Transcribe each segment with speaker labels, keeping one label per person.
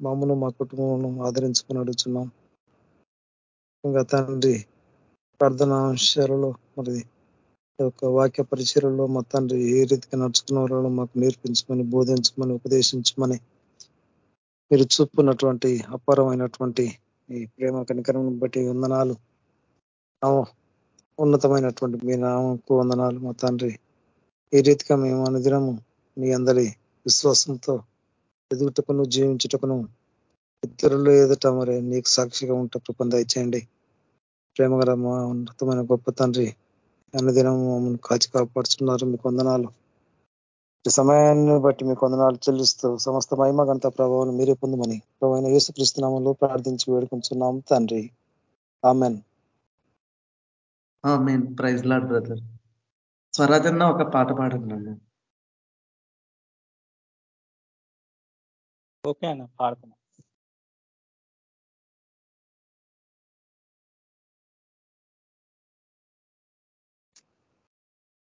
Speaker 1: మమ్మను మా కుటుంబం ఆదరించుకుని అడుగుతున్నాం ఇంకా తండ్రి ప్రార్థన అంశాలలో మరి యొక్క వాక్య పరిచయలో మా తండ్రి ఏ రీతిగా నడుచుకున్న వాళ్ళలో మాకు నేర్పించమని బోధించమని ఉపదేశించమని మీరు చూపున్నటువంటి అపారమైనటువంటి ఈ ప్రేమ కనికరం బట్టి వందనాలు. ఉన్నతమైనటువంటి మీ నామకు వందనాలు మా తండ్రి. ఈ రీతిగా మేము అనుదినము మీ అందరి విశ్వాసంతో ఎదుగుటకును జీవించుటకును ఇతరులు ఎదుట మరి నీకు సాక్షిగా ఉంటే కృపను దయచేయండి ప్రేమగల మా ఉన్నతమైన గొప్ప తండ్రి అన్నదినం మమ్మల్ని కాచి కాపాడుతున్నారు మీకు వందనాలు ఈ సమయాన్ని బట్టి మీకు వందనాలు చెల్లిస్తూ సమస్త మహిమ గంత ప్రభావం మీరే పొందమని ప్రభావ యేసుక్రీస్తునామంలో ప్రార్థించి వేడుకుంటున్నాం తండ్రి. ఆమెన్.
Speaker 2: Praise Lord brother. స్వరాజన్న ఒక పాట పాడండి
Speaker 3: ఓకే అన్న పాడుకున్నా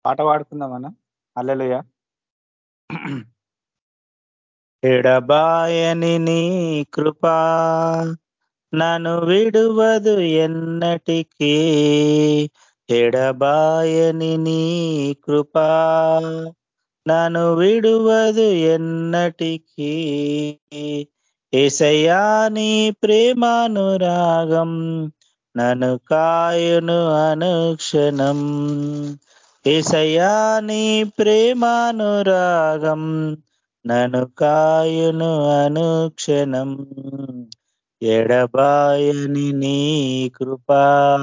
Speaker 3: పాట పాడుకుందామన్నా అల్లెలుయ. ఎడబాయని నీ కృపా నన్ను విడువదు ఎన్నటికీ. ఎడబాయని నీ కృపా నన్ను విడువదు ఎన్నటికీ. ఏసయ్యా నీ ప్రేమానురాగం నన్ను కాయును అనుక్షణం. ఏసయ్యా నీ ప్రేమానురాగం నన్ను కాయును అనుక్షణం. ఎడబాయని నీ కృపా.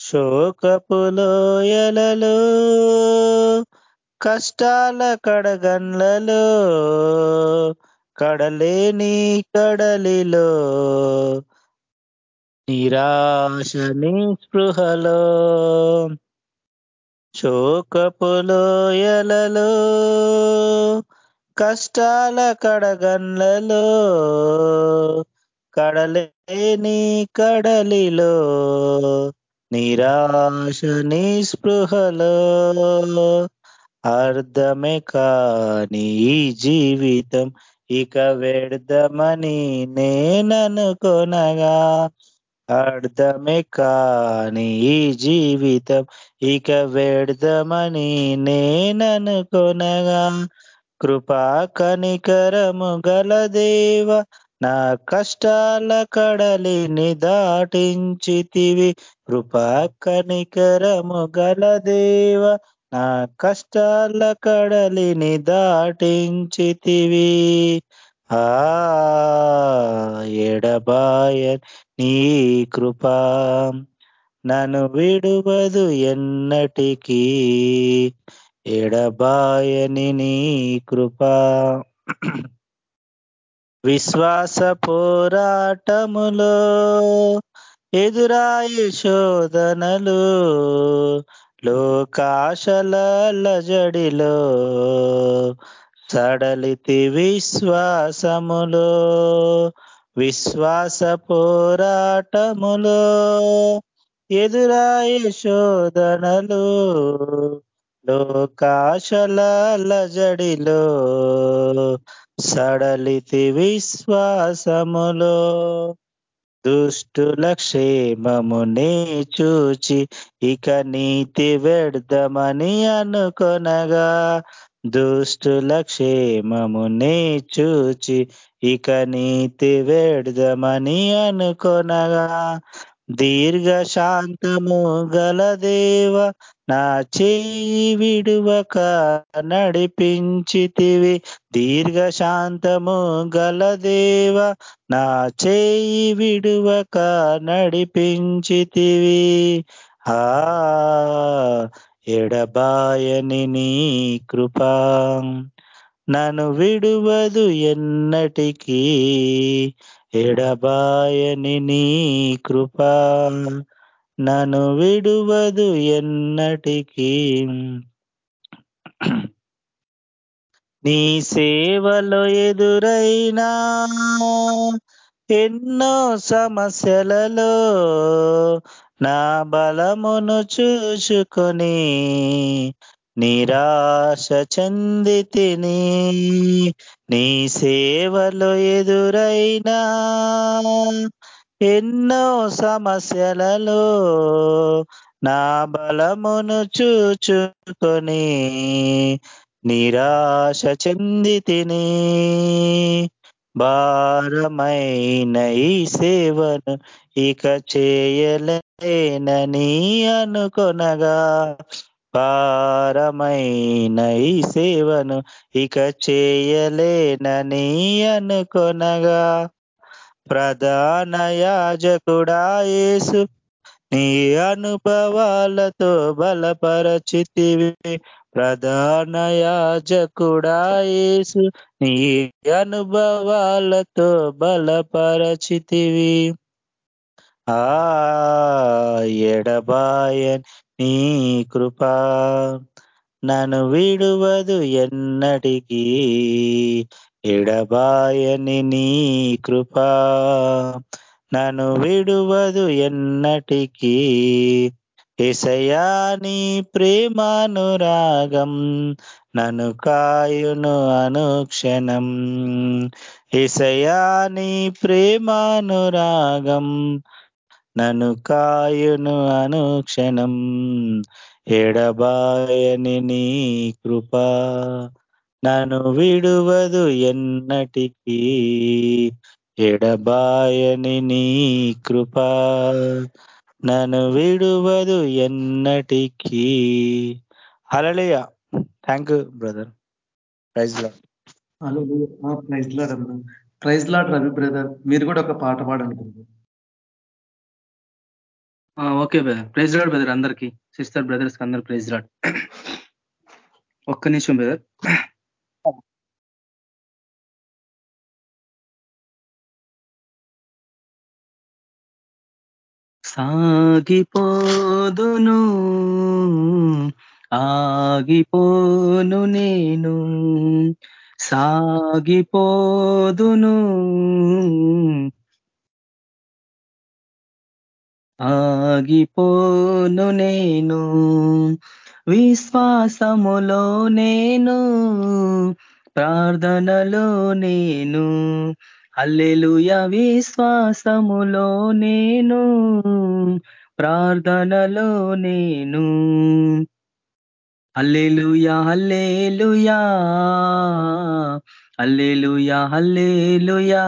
Speaker 3: శోకపులోయలలో కష్టాల కడగండ్లలో కడలేని కడలిలో నిరాశ నిస్పృహలో శోకపులోయలలో కష్టాల కడగన్లలో కడలేని కడలిలో నిరాశ నిస్పృహలో. అర్థమే కాని ఈ జీవితం ఇక వెడదమని నేననుకొనగా. అర్థమే కాని ఈ జీవితం ఇక వెడదమని నేననుకొనగా. కృపా కనికరము గల దేవ నా కష్టాల కడలిని దాటించితివి. కృపా కనికరము గల దేవ నా కష్టాల కడలిని దాటించితివి. ఆ ఎడబాయ నీ కృపా. నన్ను విడువదు ఎన్నటికీ. ఎడబాయని నీ కృపా. విశ్వాస పోరాటములో ఎదురాయి శోధనలు. లోకాశల జడిలో సడలితి విశ్వాసములో విశ్వాస పోరాటములో ఎదురాయ శోధనలు లోకాశల జడిలో సడలితి విశ్వాసములో. దుష్టుల క్షేమమునే చూచి ఇక నీతి వెడదామని అనుకొనగా. దుష్టుల క్షేమమునే చూచి ఇక నీతి వెడదామని అనుకొనగా. దీర్ఘ శాంతము గల దేవ నా చేయి విడువక నడిపించితివి. దీర్ఘ శాంతము గల దేవ నా చేయి విడువక నడిపించితివి. ఆ ఎడబాయని నీ కృపా. నన్ను విడువదు ఎన్నటికీ ఎడబాయని నీ కృపా. నన్ను విడువదు ఎన్నటికీ. నీ సేవలో ఎదురైనా ఎన్నో సమస్యలలో నా బలమును చూసుకొని నిరాశ చెందితిని నీ సేవలో ఎదురైనా ఎన్నో సమస్యలలో నా బలమును చూచుకొని నిరాశ చెందితిని భారమైన ఈ సేవను ఇక చేయలేనని అనుకొనగా భారమైన ఈ సేవను ఇక చేయలేనని అనుకొనగా ప్రధాన యాజకుడా యేసు. నీ అనుభవాలతో బలపరచితివి. ప్రధాన యాజకుడా యేసు. నీ అనుభవాలతో బలపరచితివి. ఆ ఎడబాయన్ నీ కృపా. నన్ను విడువదు ఎన్నటికీ. ఎడబాయని నీ కృపా నన్ను విడువదు ఎన్నటికీ. ఎసయాని ప్రేమానురాగం నన్ను కాయును అనుక్షణం. ఎసయాని ప్రేమానురాగం నన్ను కాయును అనుక్షణం. ఎడబాయని నీ కృపా నన్ను విడువదు ఎన్నటికీ. ఎడబాయని నీ కృపా. నన్ను విడువదు ఎన్నటికీ. Hallelujah thank you brother. ప్రైజ్లో
Speaker 2: ప్రైజ్ లాడ్ అమ్మా. Praise Lord Ravi brother. మీరు కూడా ఒక పాట పాడనుకుంటున్నారు
Speaker 4: okay brother. Praise Lord brother అందరికి. సిస్టర్ బ్రదర్స్ అందరు ప్రైజ్ రాడ్ ఒక్క నిమిషం బ్రదర్. సాగిపోదును ఆగిపోను నేను సాగిపోదును ఆగిపోను నేను విశ్వాసములో నేను ప్రార్థనలో నేను అల్లెలుయ విశ్వాసములో నేను ప్రార్థనలో నేను. Alleluia alleluia alleluia alleluia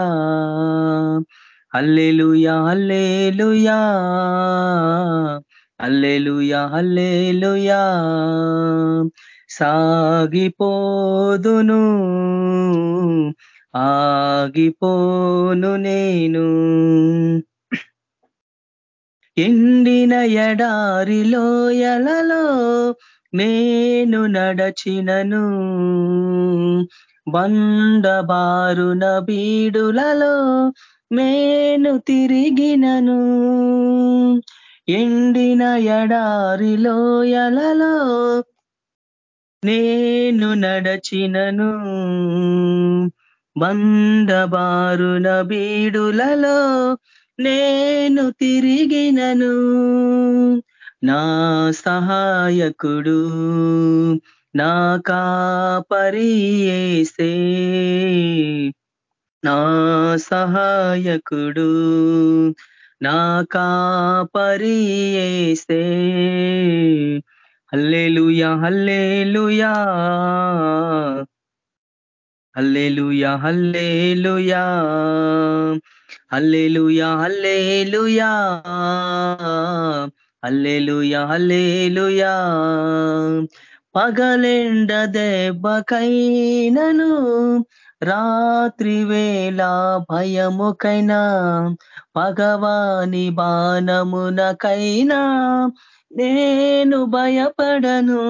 Speaker 4: alleluia alleluia alleluia alleluia. సాగిపోదును ఆగిపోను నేను. ఎండిన ఎడారిలో ఎలలో నేను నడచినను. బండబారున బీడులలో నేను తిరిగినను. ఎండిన ఎడారిలో ఎలలో నేను నడచినను. బండబారున బీడులలో నేను తిరిగినను. నా సహాయకుడు నా కాపరియేసే నా సహాయకుడు నా కాపరియేసే hallelujah hallelujah. Hallelujah hallelujah. Hallelujah hallelujah. Hallelujah hallelujah. పగలెండ దెబ్బకైనను రాత్రి వేళ భయముకైనా పగవాని బాణమునకైనా నేను భయపడను.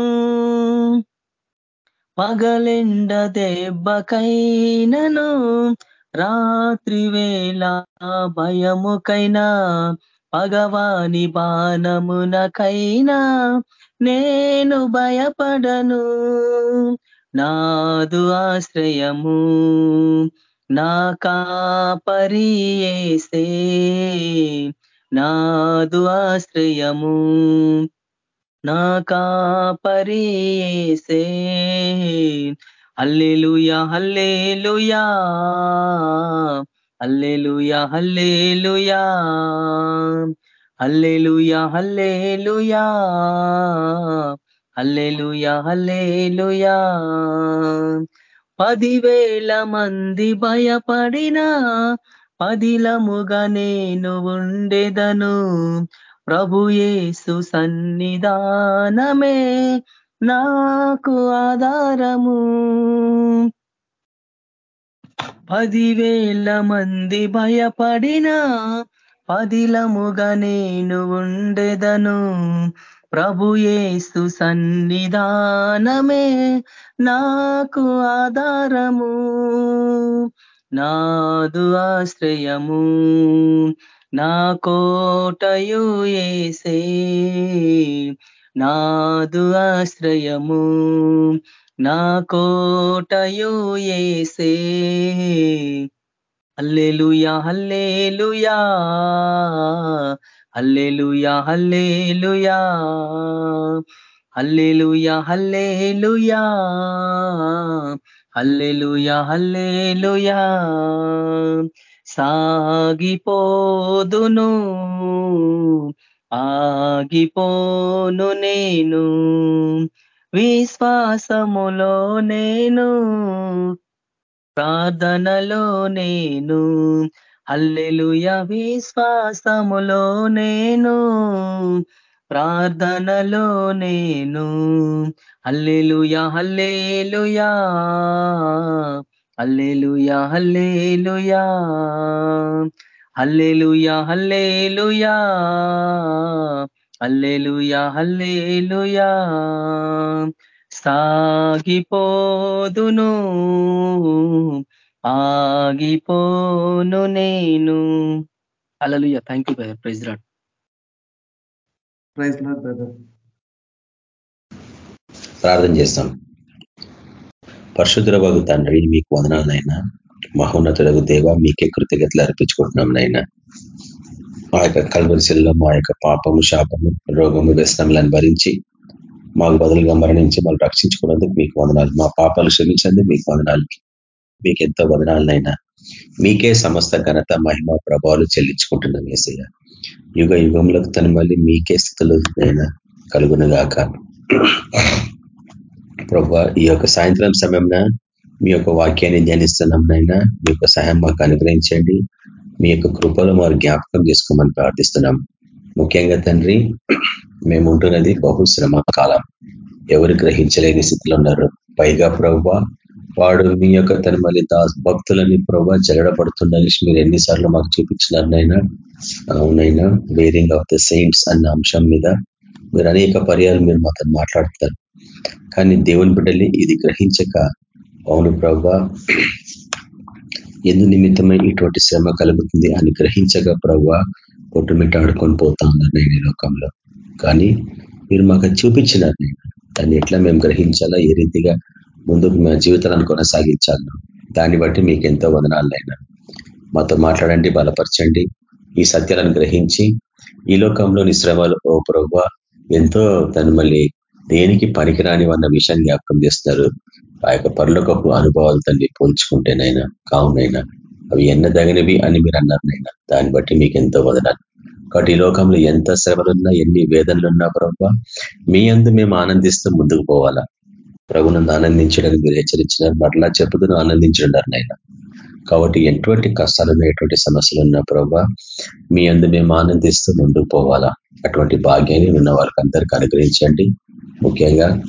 Speaker 4: పగలెండ దెబ్బకైనను రాత్రి వేళ భయముకైనా పగవాని బాణమునకైనా నేను భయపడను. నాదు ఆశ్రయము నా కాపరియేసే నాదు ఆశ్రయము నా కాపరీసే. Hallelujah hallelujah. Hallelujah hallelujah. Hallelujah hallelujah. Hallelujah hallelujah. పదివేల మంది భయపడినా పదిలముగా నేను ఉండేదను. ప్రభుయేసు సన్నిధానమే నాకు ఆధారము. పదివేల మంది భయపడినా పదిలముగా నేను ఉండెదను. ప్రభుయేసు సన్నిధానమే నాకు ఆధారము. నాదు ఆశ్రయము. నా కోటయు ఏసే నాదు ఆశ్రయము. నా కోటయు ఏసే. Hallelujah hallelujah hallelujah hallelujah hallelujah hallelujah hallelujah hallelujah. సాగిపోదును ఆగిపోను నేను విశ్వాసములో నేను ప్రార్థనలో నేను అల్లెలుయ విశ్వాసములో నేను ప్రార్థనలో నేను alleluia alleluia hallelujah hallelujah. Hallelujah hallelujah. Hallelujah hallelujah. సాగిపోదును ఆగిపోను నేను. Alleluia thank you praise Lord
Speaker 2: praise Lord brother
Speaker 5: ప్రార్థన చేస్తాం. పరశుద్రవగు తండ్రి మీకు వదనాలనైనా మహోన్నతుడకు దేవ మీకే కృతజ్ఞతలు అర్పించుకుంటున్నాం నైనా మా యొక్క కల్వరిశిల్లో మా యొక్క పాపము శాపము రోగము వ్యసనములను భరించి మాకు బదులుగా మరణించి మళ్ళీ రక్షించుకున్నందుకు మీకు వదనాలు. మా పాపాలు క్షమించండి మీకు వదనాలు. మీకు ఎంతో వదనాలనైనా మీకే సమస్త ఘనత మహిమ ప్రభావాలు చెల్లించుకుంటున్నాం ఏసయ్య యుగ యుగంలో తన మళ్ళీ మీకే స్థితులు అయినా కలుగునుగాక. ప్రభా ఈ యొక్క సాయంత్రం సమయంలో మీ యొక్క వాక్యాన్ని ధ్యానిస్తున్నాం నైనా మీ యొక్క సహాయం మాకు అనుగ్రహించండి. మీ యొక్క కృపలో వారు జ్ఞాపకం చేసుకోమని ప్రార్థిస్తున్నాం. ముఖ్యంగా తండ్రి మేము ఉంటున్నది బహుశ్రమ కాలం. ఎవరు గ్రహించలేని స్థితిలో ఉన్నారు. పైగా ప్రభు వాడు మీ యొక్క తన మళ్ళీ దాస్ భక్తులని ప్రభావ జగడపడుతుందని మీరు ఎన్నిసార్లు మాకు చూపించినారనైనా అవునైనా వేరింగ్ ఆఫ్ ద సెయింట్స్ అన్న అంశం మీద మీరు అనేక పర్యాలు మీరు మాతో మాట్లాడుతారు. కానీ దేవుని బిడ్డల్ని ఇది గ్రహించక అవును ప్రభా ఎందు నిమిత్తమై ఇటువంటి శ్రమ కలుగుతుంది అని గ్రహించక ప్రభా ఆడుకొని పోతా ఉన్నారు నేను ఈ లోకంలో. కానీ మీరు మాకు చూపించినారు నేను దాన్ని ఎట్లా మేము గ్రహించాలా? ఏ రీతిగా ముందుకు మా జీవితాలను కొనసాగించాలను దాన్ని బట్టి మీకు ఎంతో వదనాలైనా మాతో మాట్లాడండి బలపరచండి ఈ సత్యాలను గ్రహించి ఈ లోకంలోని శ్రమలు ఓ ప్రభు ఎంతో తను మళ్ళీ దేనికి పనికిరాని అన్న విషయాన్ని జ్ఞాపకం చేస్తారు? ఆ యొక్క పనులకపు అనుభవాలు తండ్రి పోల్చుకుంటేనైనా కావునైనా అవి ఎన్నదగినవి అని మీరు అన్నారనైనా దాన్ని బట్టి మీకు ఎంతో వదనాలు. కాబట్టి ఈ లోకంలో ఎంత శ్రమలున్నా ఎన్ని వేదనలున్నా ప్రభావ మీ అందు మేము ఆనందిస్తూ ముందుకు పోవాలా? ప్రభునందు ఆనందించడానికి మీరు హెచ్చరించినారు మరలా చెప్పుదును ఆనందించున్నారు నాయన కాబట్టి ఎటువంటి కష్టాలు ఎటువంటి సమస్యలు ఉన్న ప్రభావ మీ అందు మేము ఆనందిస్తూ ముందుకు పోవాలా? అటువంటి భాగ్యాన్ని ఉన్న వారికి అందరికీ అనుగ్రహించండి. ముఖ్యంగా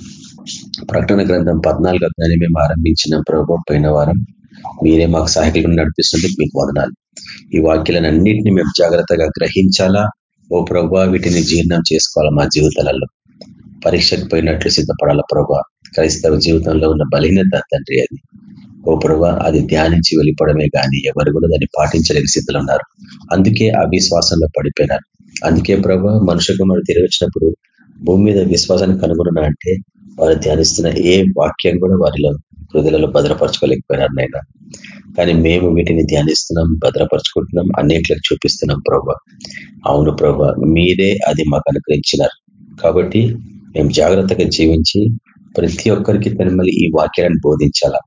Speaker 5: ప్రకటన గ్రంథం పద్నాలుగు అధ్యాయం మేము ఆరంభించిన ప్రభు పోయిన వారం మీరే మాకు సహాయకులు నడిపిస్తుంది మీకు వదనాలు. ఈ వాక్యాలన్నింటినీ మేము జాగ్రత్తగా గ్రహించాలా? ఓ ప్రభు వీటిని జీర్ణం చేసుకోవాలా మా జీవితాలలో? పరీక్షకు పోయినట్లు సిద్ధపడాలా ప్రభు? క్రైస్తవ జీవితంలో ఉన్న బలహీనత తండ్రి అది. ఓ ప్రభు అది ధ్యానించి వెళ్ళిపోవడమే కానీ ఎవరు కూడా దాన్ని పాటించలేని స్థితిలో ఉన్నారు. అందుకే అవిశ్వాసంలో పడిపోయినారు. అందుకే ప్రభు మనుషు కుమారు తిరిగి వచ్చినప్పుడు భూమి మీద విశ్వాసాన్ని కనుగొన అంటే వారు ధ్యానిస్తున్న ఏ వాక్యం కూడా వారిలో హృదయలలో భద్రపరచుకోలేకపోయినారు నైనా కానీ మేము వీటిని ధ్యానిస్తున్నాం భద్రపరుచుకుంటున్నాం అన్నిట్లకు చూపిస్తున్నాం ప్రభా అవును ప్రభా మీరే అది మాకు అనుగ్రహించినారు. కాబట్టి మేము జాగ్రత్తగా జీవించి ప్రతి ఒక్కరికి తనమల్లి ఈ వాక్యాలను బోధించాలా?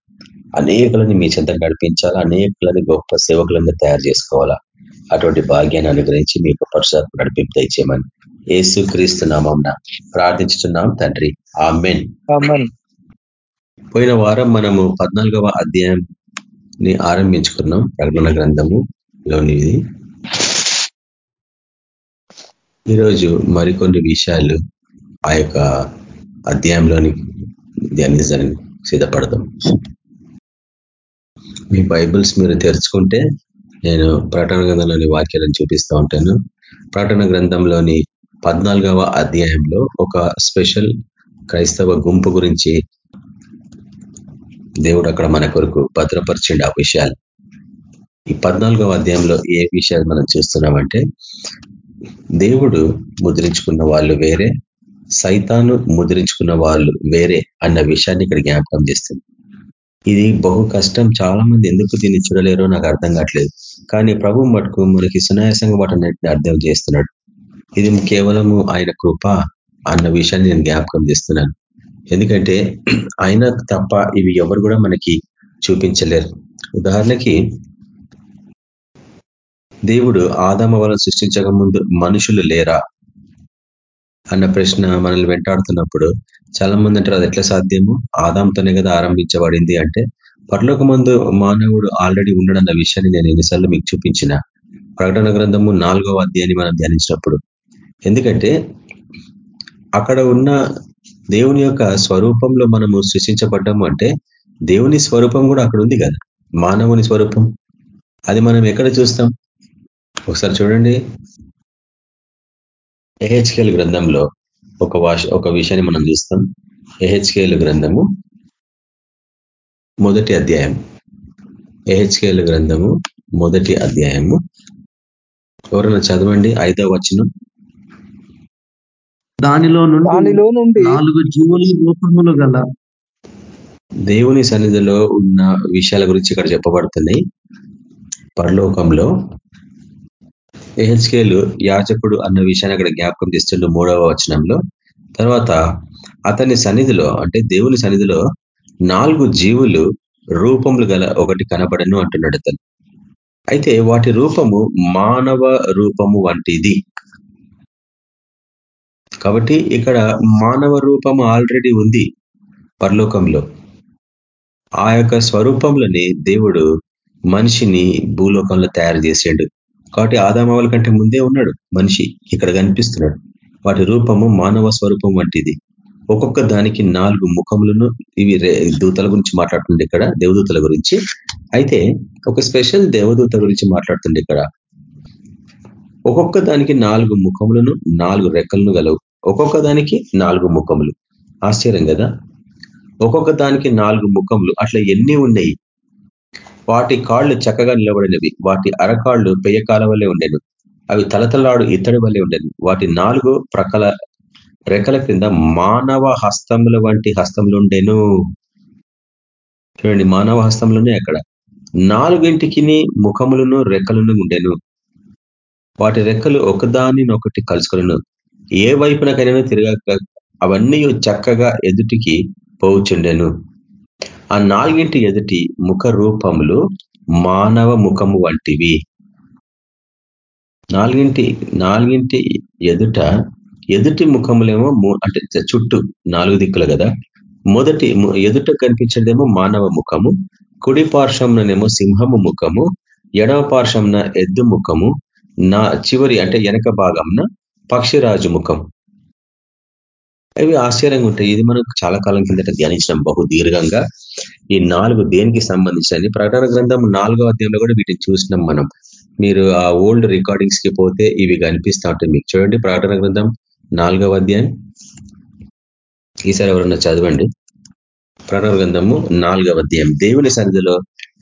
Speaker 5: అనేకులని మీ చెంత నడిపించాలా? అనేకులని గొప్ప సేవకులను తయారు చేసుకోవాలా? అటువంటి భాగ్యాన్ని అనుగ్రహించి మీకు పరుషాత్మ నడిపింపు దయచేయమని. ఏసు క్రీస్తు నామం ప్రార్థించుతున్నాం తండ్రి. ఆ మెన్ పోయిన వారం మనము పద్నాలుగవ అధ్యాయం ని ఆరంభించుకున్నాం. ప్రకటన గ్రంథము లోనిది. ఈరోజు మరికొన్ని విషయాలు ఆ యొక్క అధ్యాయంలోని ధ్యానించడానికి సిద్ధపడతాం మీ బైబుల్స్ మీరు తెరుచుకుంటే నేను ప్రకటన గ్రంథంలోని వాక్యాలను చూపిస్తూ ఉంటాను. ప్రకటన గ్రంథంలోని పద్నాలుగవ అధ్యాయంలో ఒక స్పెషల్ క్రైస్తవ గుంపు గురించి దేవుడు అక్కడ మన కొరకు భద్రపరిచిండు ఆ విషయాలు. ఈ పద్నాలుగవ అధ్యాయంలో ఏ విషయాలు మనం చూస్తున్నామంటే దేవుడు ముద్రించుకున్న వాళ్ళు వేరే సైతాను ముద్రించుకున్న వాళ్ళు వేరే అన్న విషయాన్ని ఇక్కడ జ్ఞాపకం చేస్తుంది. ఇది బహు కష్టం. చాలా మంది ఎందుకు దీన్ని చూడలేరో నాకు అర్థం కావట్లేదు. కానీ ప్రభు మటుకు మనకి సునాయాసంగా వాటిని అర్థం చేస్తున్నాడు. ఇది కేవలము ఆయన కృప అన్న విషయాన్ని నేను జ్ఞాపకం చేస్తున్నాను. ఎందుకంటే ఆయన తప్ప ఇవి ఎవరు కూడా మనకి చూపించలేరు. ఉదాహరణకి దేవుడు ఆదామ వలన సృష్టించక ముందు మనుషులు లేరా? అన్న ప్రశ్న మనల్ని వెంటాడుతున్నప్పుడు చాలా మంది అంటారు అది ఎట్లా సాధ్యము? ఆదాంతోనే కదా ఆరంభించబడింది. అంటే పర్లోక ముందు మానవుడు ఆల్రెడీ ఉండడన్న విషయాన్ని నేను ఎన్నిసార్లు మీకు చూపించిన. ప్రకటన గ్రంథము నాలుగవ అధ్యాయాన్ని మనం ధ్యానించినప్పుడు. ఎందుకంటే అక్కడ ఉన్న దేవుని యొక్క స్వరూపంలో మనము సృష్టించబడ్డాము అంటే దేవుని స్వరూపం కూడా అక్కడ ఉంది కదా. మానవుని స్వరూపం. అది మనం ఎక్కడ చూస్తాం? ఒకసారి చూడండి. ఎహెచ్కేల్ గ్రంథంలో ఒక వాష ఒక విషయాన్ని మనం చూస్తాం. ఎహెచ్కేల్ గ్రంథము మొదటి అధ్యాయం ఎహెచ్కేల్ గ్రంథము మొదటి అధ్యాయము. ఎవరైనా చదవండి? ఐదవ వచనం.
Speaker 2: దానిలో నుండి
Speaker 1: దానిలో నుండి
Speaker 2: నాలుగు జీవులు రూపములు గల
Speaker 5: దేవుని సన్నిధిలో ఉన్న విషయాల గురించి ఇక్కడ చెప్పబడుతున్నాయి. పరలోకంలో ఎహెచ్కేలు యాచకుడు అన్న విషయాన్ని అక్కడ జ్ఞాపకం తెస్తుండే మూడవ వచనంలో. తర్వాత అతని సన్నిధిలో అంటే దేవుని సన్నిధిలో నాలుగు జీవులు రూపములు గల ఒకటి కనబడను అంటున్నాడు అతను. అయితే వాటి రూపము మానవ రూపము వంటిది. కాబట్టి ఇక్కడ మానవ రూపము ఆల్రెడీ ఉంది పరలోకంలో. ఆ యొక్క స్వరూపంలోని దేవుడు మనిషిని భూలోకంలో తయారు చేసాడు. కాబట్టి ఆదామవల కంటే ముందే ఉన్నాడు మనిషి ఇక్కడ కనిపిస్తున్నాడు. వాటి రూపము మానవ స్వరూపం వంటిది. ఒక్కొక్క దానికి నాలుగు ముఖములను ఇవి దూతల గురించి మాట్లాడుతుంది ఇక్కడ దేవదూతల గురించి. అయితే ఒక స్పెషల్ దేవదూత గురించి మాట్లాడుతుంది ఇక్కడ. ఒక్కొక్క దానికి నాలుగు ముఖములను నాలుగు రెక్కలను గలవు. ఒక్కొక్క దానికి నాలుగు ముఖములు. ఆశ్చర్యం కదా? ఒక్కొక్క దానికి నాలుగు ముఖములు అట్లా ఎన్ని ఉన్నాయి? వాటి కాళ్ళు చక్కగా నిలబడినవి. వాటి అరకాళ్ళు పెయ్యకాల వల్లే ఉండేను. అవి తలతలాడు ఇత్తడి వల్లే ఉండేను. వాటి నాలుగు ప్రకల రెక్కల క్రింద మానవ హస్తముల వంటి హస్తములు ఉండేను. చూడండి మానవ హస్తములునే అక్కడ. నాలుగింటికి ముఖములను రెక్కలను ఉండేను. వాటి రెక్కలు ఒకదానినొకటి కలుసుకొను ఏ వైపునకైనా తిరగక అవన్నీ చక్కగా ఎదుటికి పోవుచుండెను. ఆ నాలుగింటి ఎదుటి ముఖ రూపములు మానవ ముఖము వంటివి. నాలుగింటి నాలుగింటి ఎదుట ఎదుటి ముఖములేమో అంటే చుట్టూ నాలుగు దిక్కులు కదా. మొదటి ఎదుట కనిపించేదేమో మానవ ముఖము కుడి పార్శ్వంలోనేమో సింహము ముఖము ఎడవ పార్శ్వంన ఎద్దు ముఖము నా చివరి అంటే వెనక భాగంన పక్షిరాజు ముఖం ఇవి ఆశ్చర్యంగా ఉంటాయి. ఇది మనం చాలా కాలం కిందట ధ్యానించడం బహు దీర్ఘంగా. ఈ నాలుగు దేనికి సంబంధించిన ప్రకటన గ్రంథం నాలుగో అధ్యాయంలో కూడా వీటిని చూసినాం మనం. మీరు ఆ ఓల్డ్ రికార్డింగ్స్కి పోతే ఇవి కనిపిస్తూ ఉంటాయి మీకు. చూడండి ప్రకటన గ్రంథం నాలుగవ అధ్యాయం. ఈసారి ఎవరన్నా చదవండి. ప్రకటన గ్రంథము నాలుగవ అధ్యాయం. దేవుని సన్నిధిలో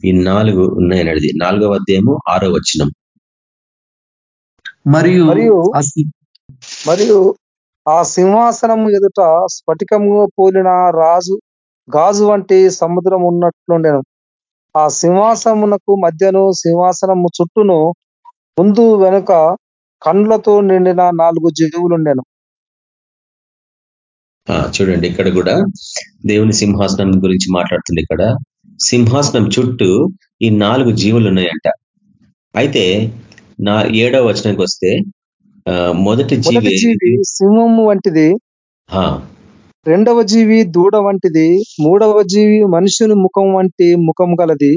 Speaker 5: ఈ నాలుగు ఉన్నాయనది నాలుగవ అధ్యాయము ఆరో వచ్చినం
Speaker 2: మరియు
Speaker 1: మరియు ఆ సింహాసనము ఎదుట స్ఫటికము పోలిన రాజు గాజు వంటి సముద్రం ఉన్నట్లుండెను ఆ సింహాసమునకు మధ్యను సింహాసనము చుట్టూను ముందు వెనుక కండ్లతో నిండిన నాలుగు జీవులుండెను.
Speaker 5: చూడండి ఇక్కడ కూడా దేవుని సింహాసనం గురించి మాట్లాడుతుంది ఇక్కడ. సింహాసనం చుట్టూ ఈ నాలుగు జీవులు ఉన్నాయంట అయితే నా ఏడవ వచనానికి వస్తే మొదటి జీవి
Speaker 1: సింహం వంటిది. రెండవ జీవి దూడ వంటిది మూడవ జీవి మనుషుని ముఖం వంటి ముఖం గలది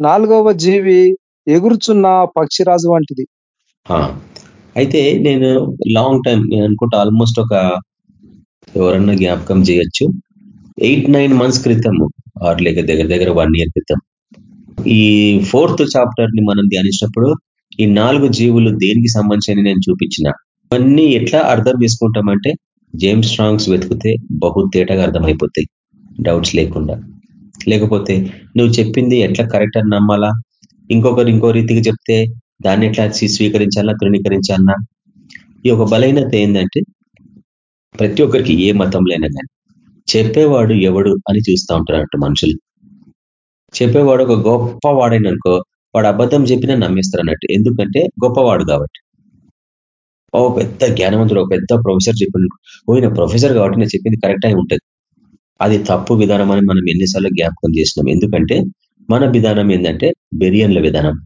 Speaker 1: నాలుగవ జీవి ఎగురుచున్న పక్షిరాజు వంటిది.
Speaker 5: అయితే నేను లాంగ్ టైం నేను అనుకుంటా ఆల్మోస్ట్ ఒక ఎవరన్నా జ్ఞాపకం చేయొచ్చు. ఎయిట్ నైన్ మంత్స్ క్రితము ఆరు లేక దగ్గర దగ్గర వన్ ఇయర్ క్రితం ఈ ఫోర్త్ చాప్టర్ని మనం ధ్యానించినప్పుడు ఈ నాలుగు జీవులు దేనికి సంబంధించి నేను చూపించిన. ఇవన్నీ ఎట్లా అర్థం చేసుకుంటామంటే జేమ్స్ స్ట్రాంగ్స్ వెతికితే బహు తేటగా అర్థమైపోతాయి. డౌట్స్ లేకుండా. లేకపోతే నువ్వు చెప్పింది ఎట్లా కరెక్ట్ అని నమ్మాలా? ఇంకొకరు ఇంకో రీతికి చెప్తే దాన్ని ఎట్లా స్వీకరించాలా తృణీకరించాలన్నా ఈ ఒక బలహీనత ఏంటంటే ప్రతి ఒక్కరికి ఏ మతంలో కానీ చెప్పేవాడు ఎవడు అని చూస్తూ ఉంటారు మనుషులు. చెప్పేవాడు ఒక గొప్పవాడైన అనుకో వాడు అబద్ధం చెప్పినా నమ్మేస్తారు అన్నట్టు ఎందుకంటే గొప్పవాడు కాబట్టి. ఓ పెద్ద జ్ఞానవంతుడు ఒక పెద్ద ప్రొఫెసర్ చెప్పిన పోయిన ప్రొఫెసర్ కాబట్టి నేను చెప్పింది కరెక్ట్ అయి ఉంటుంది. అది తప్పు విధానం అని మనం ఎన్నిసార్లు జ్ఞాపకం చేసినాం. ఎందుకంటే మన విధానం ఏంటంటే బెరియన్ల విధానం.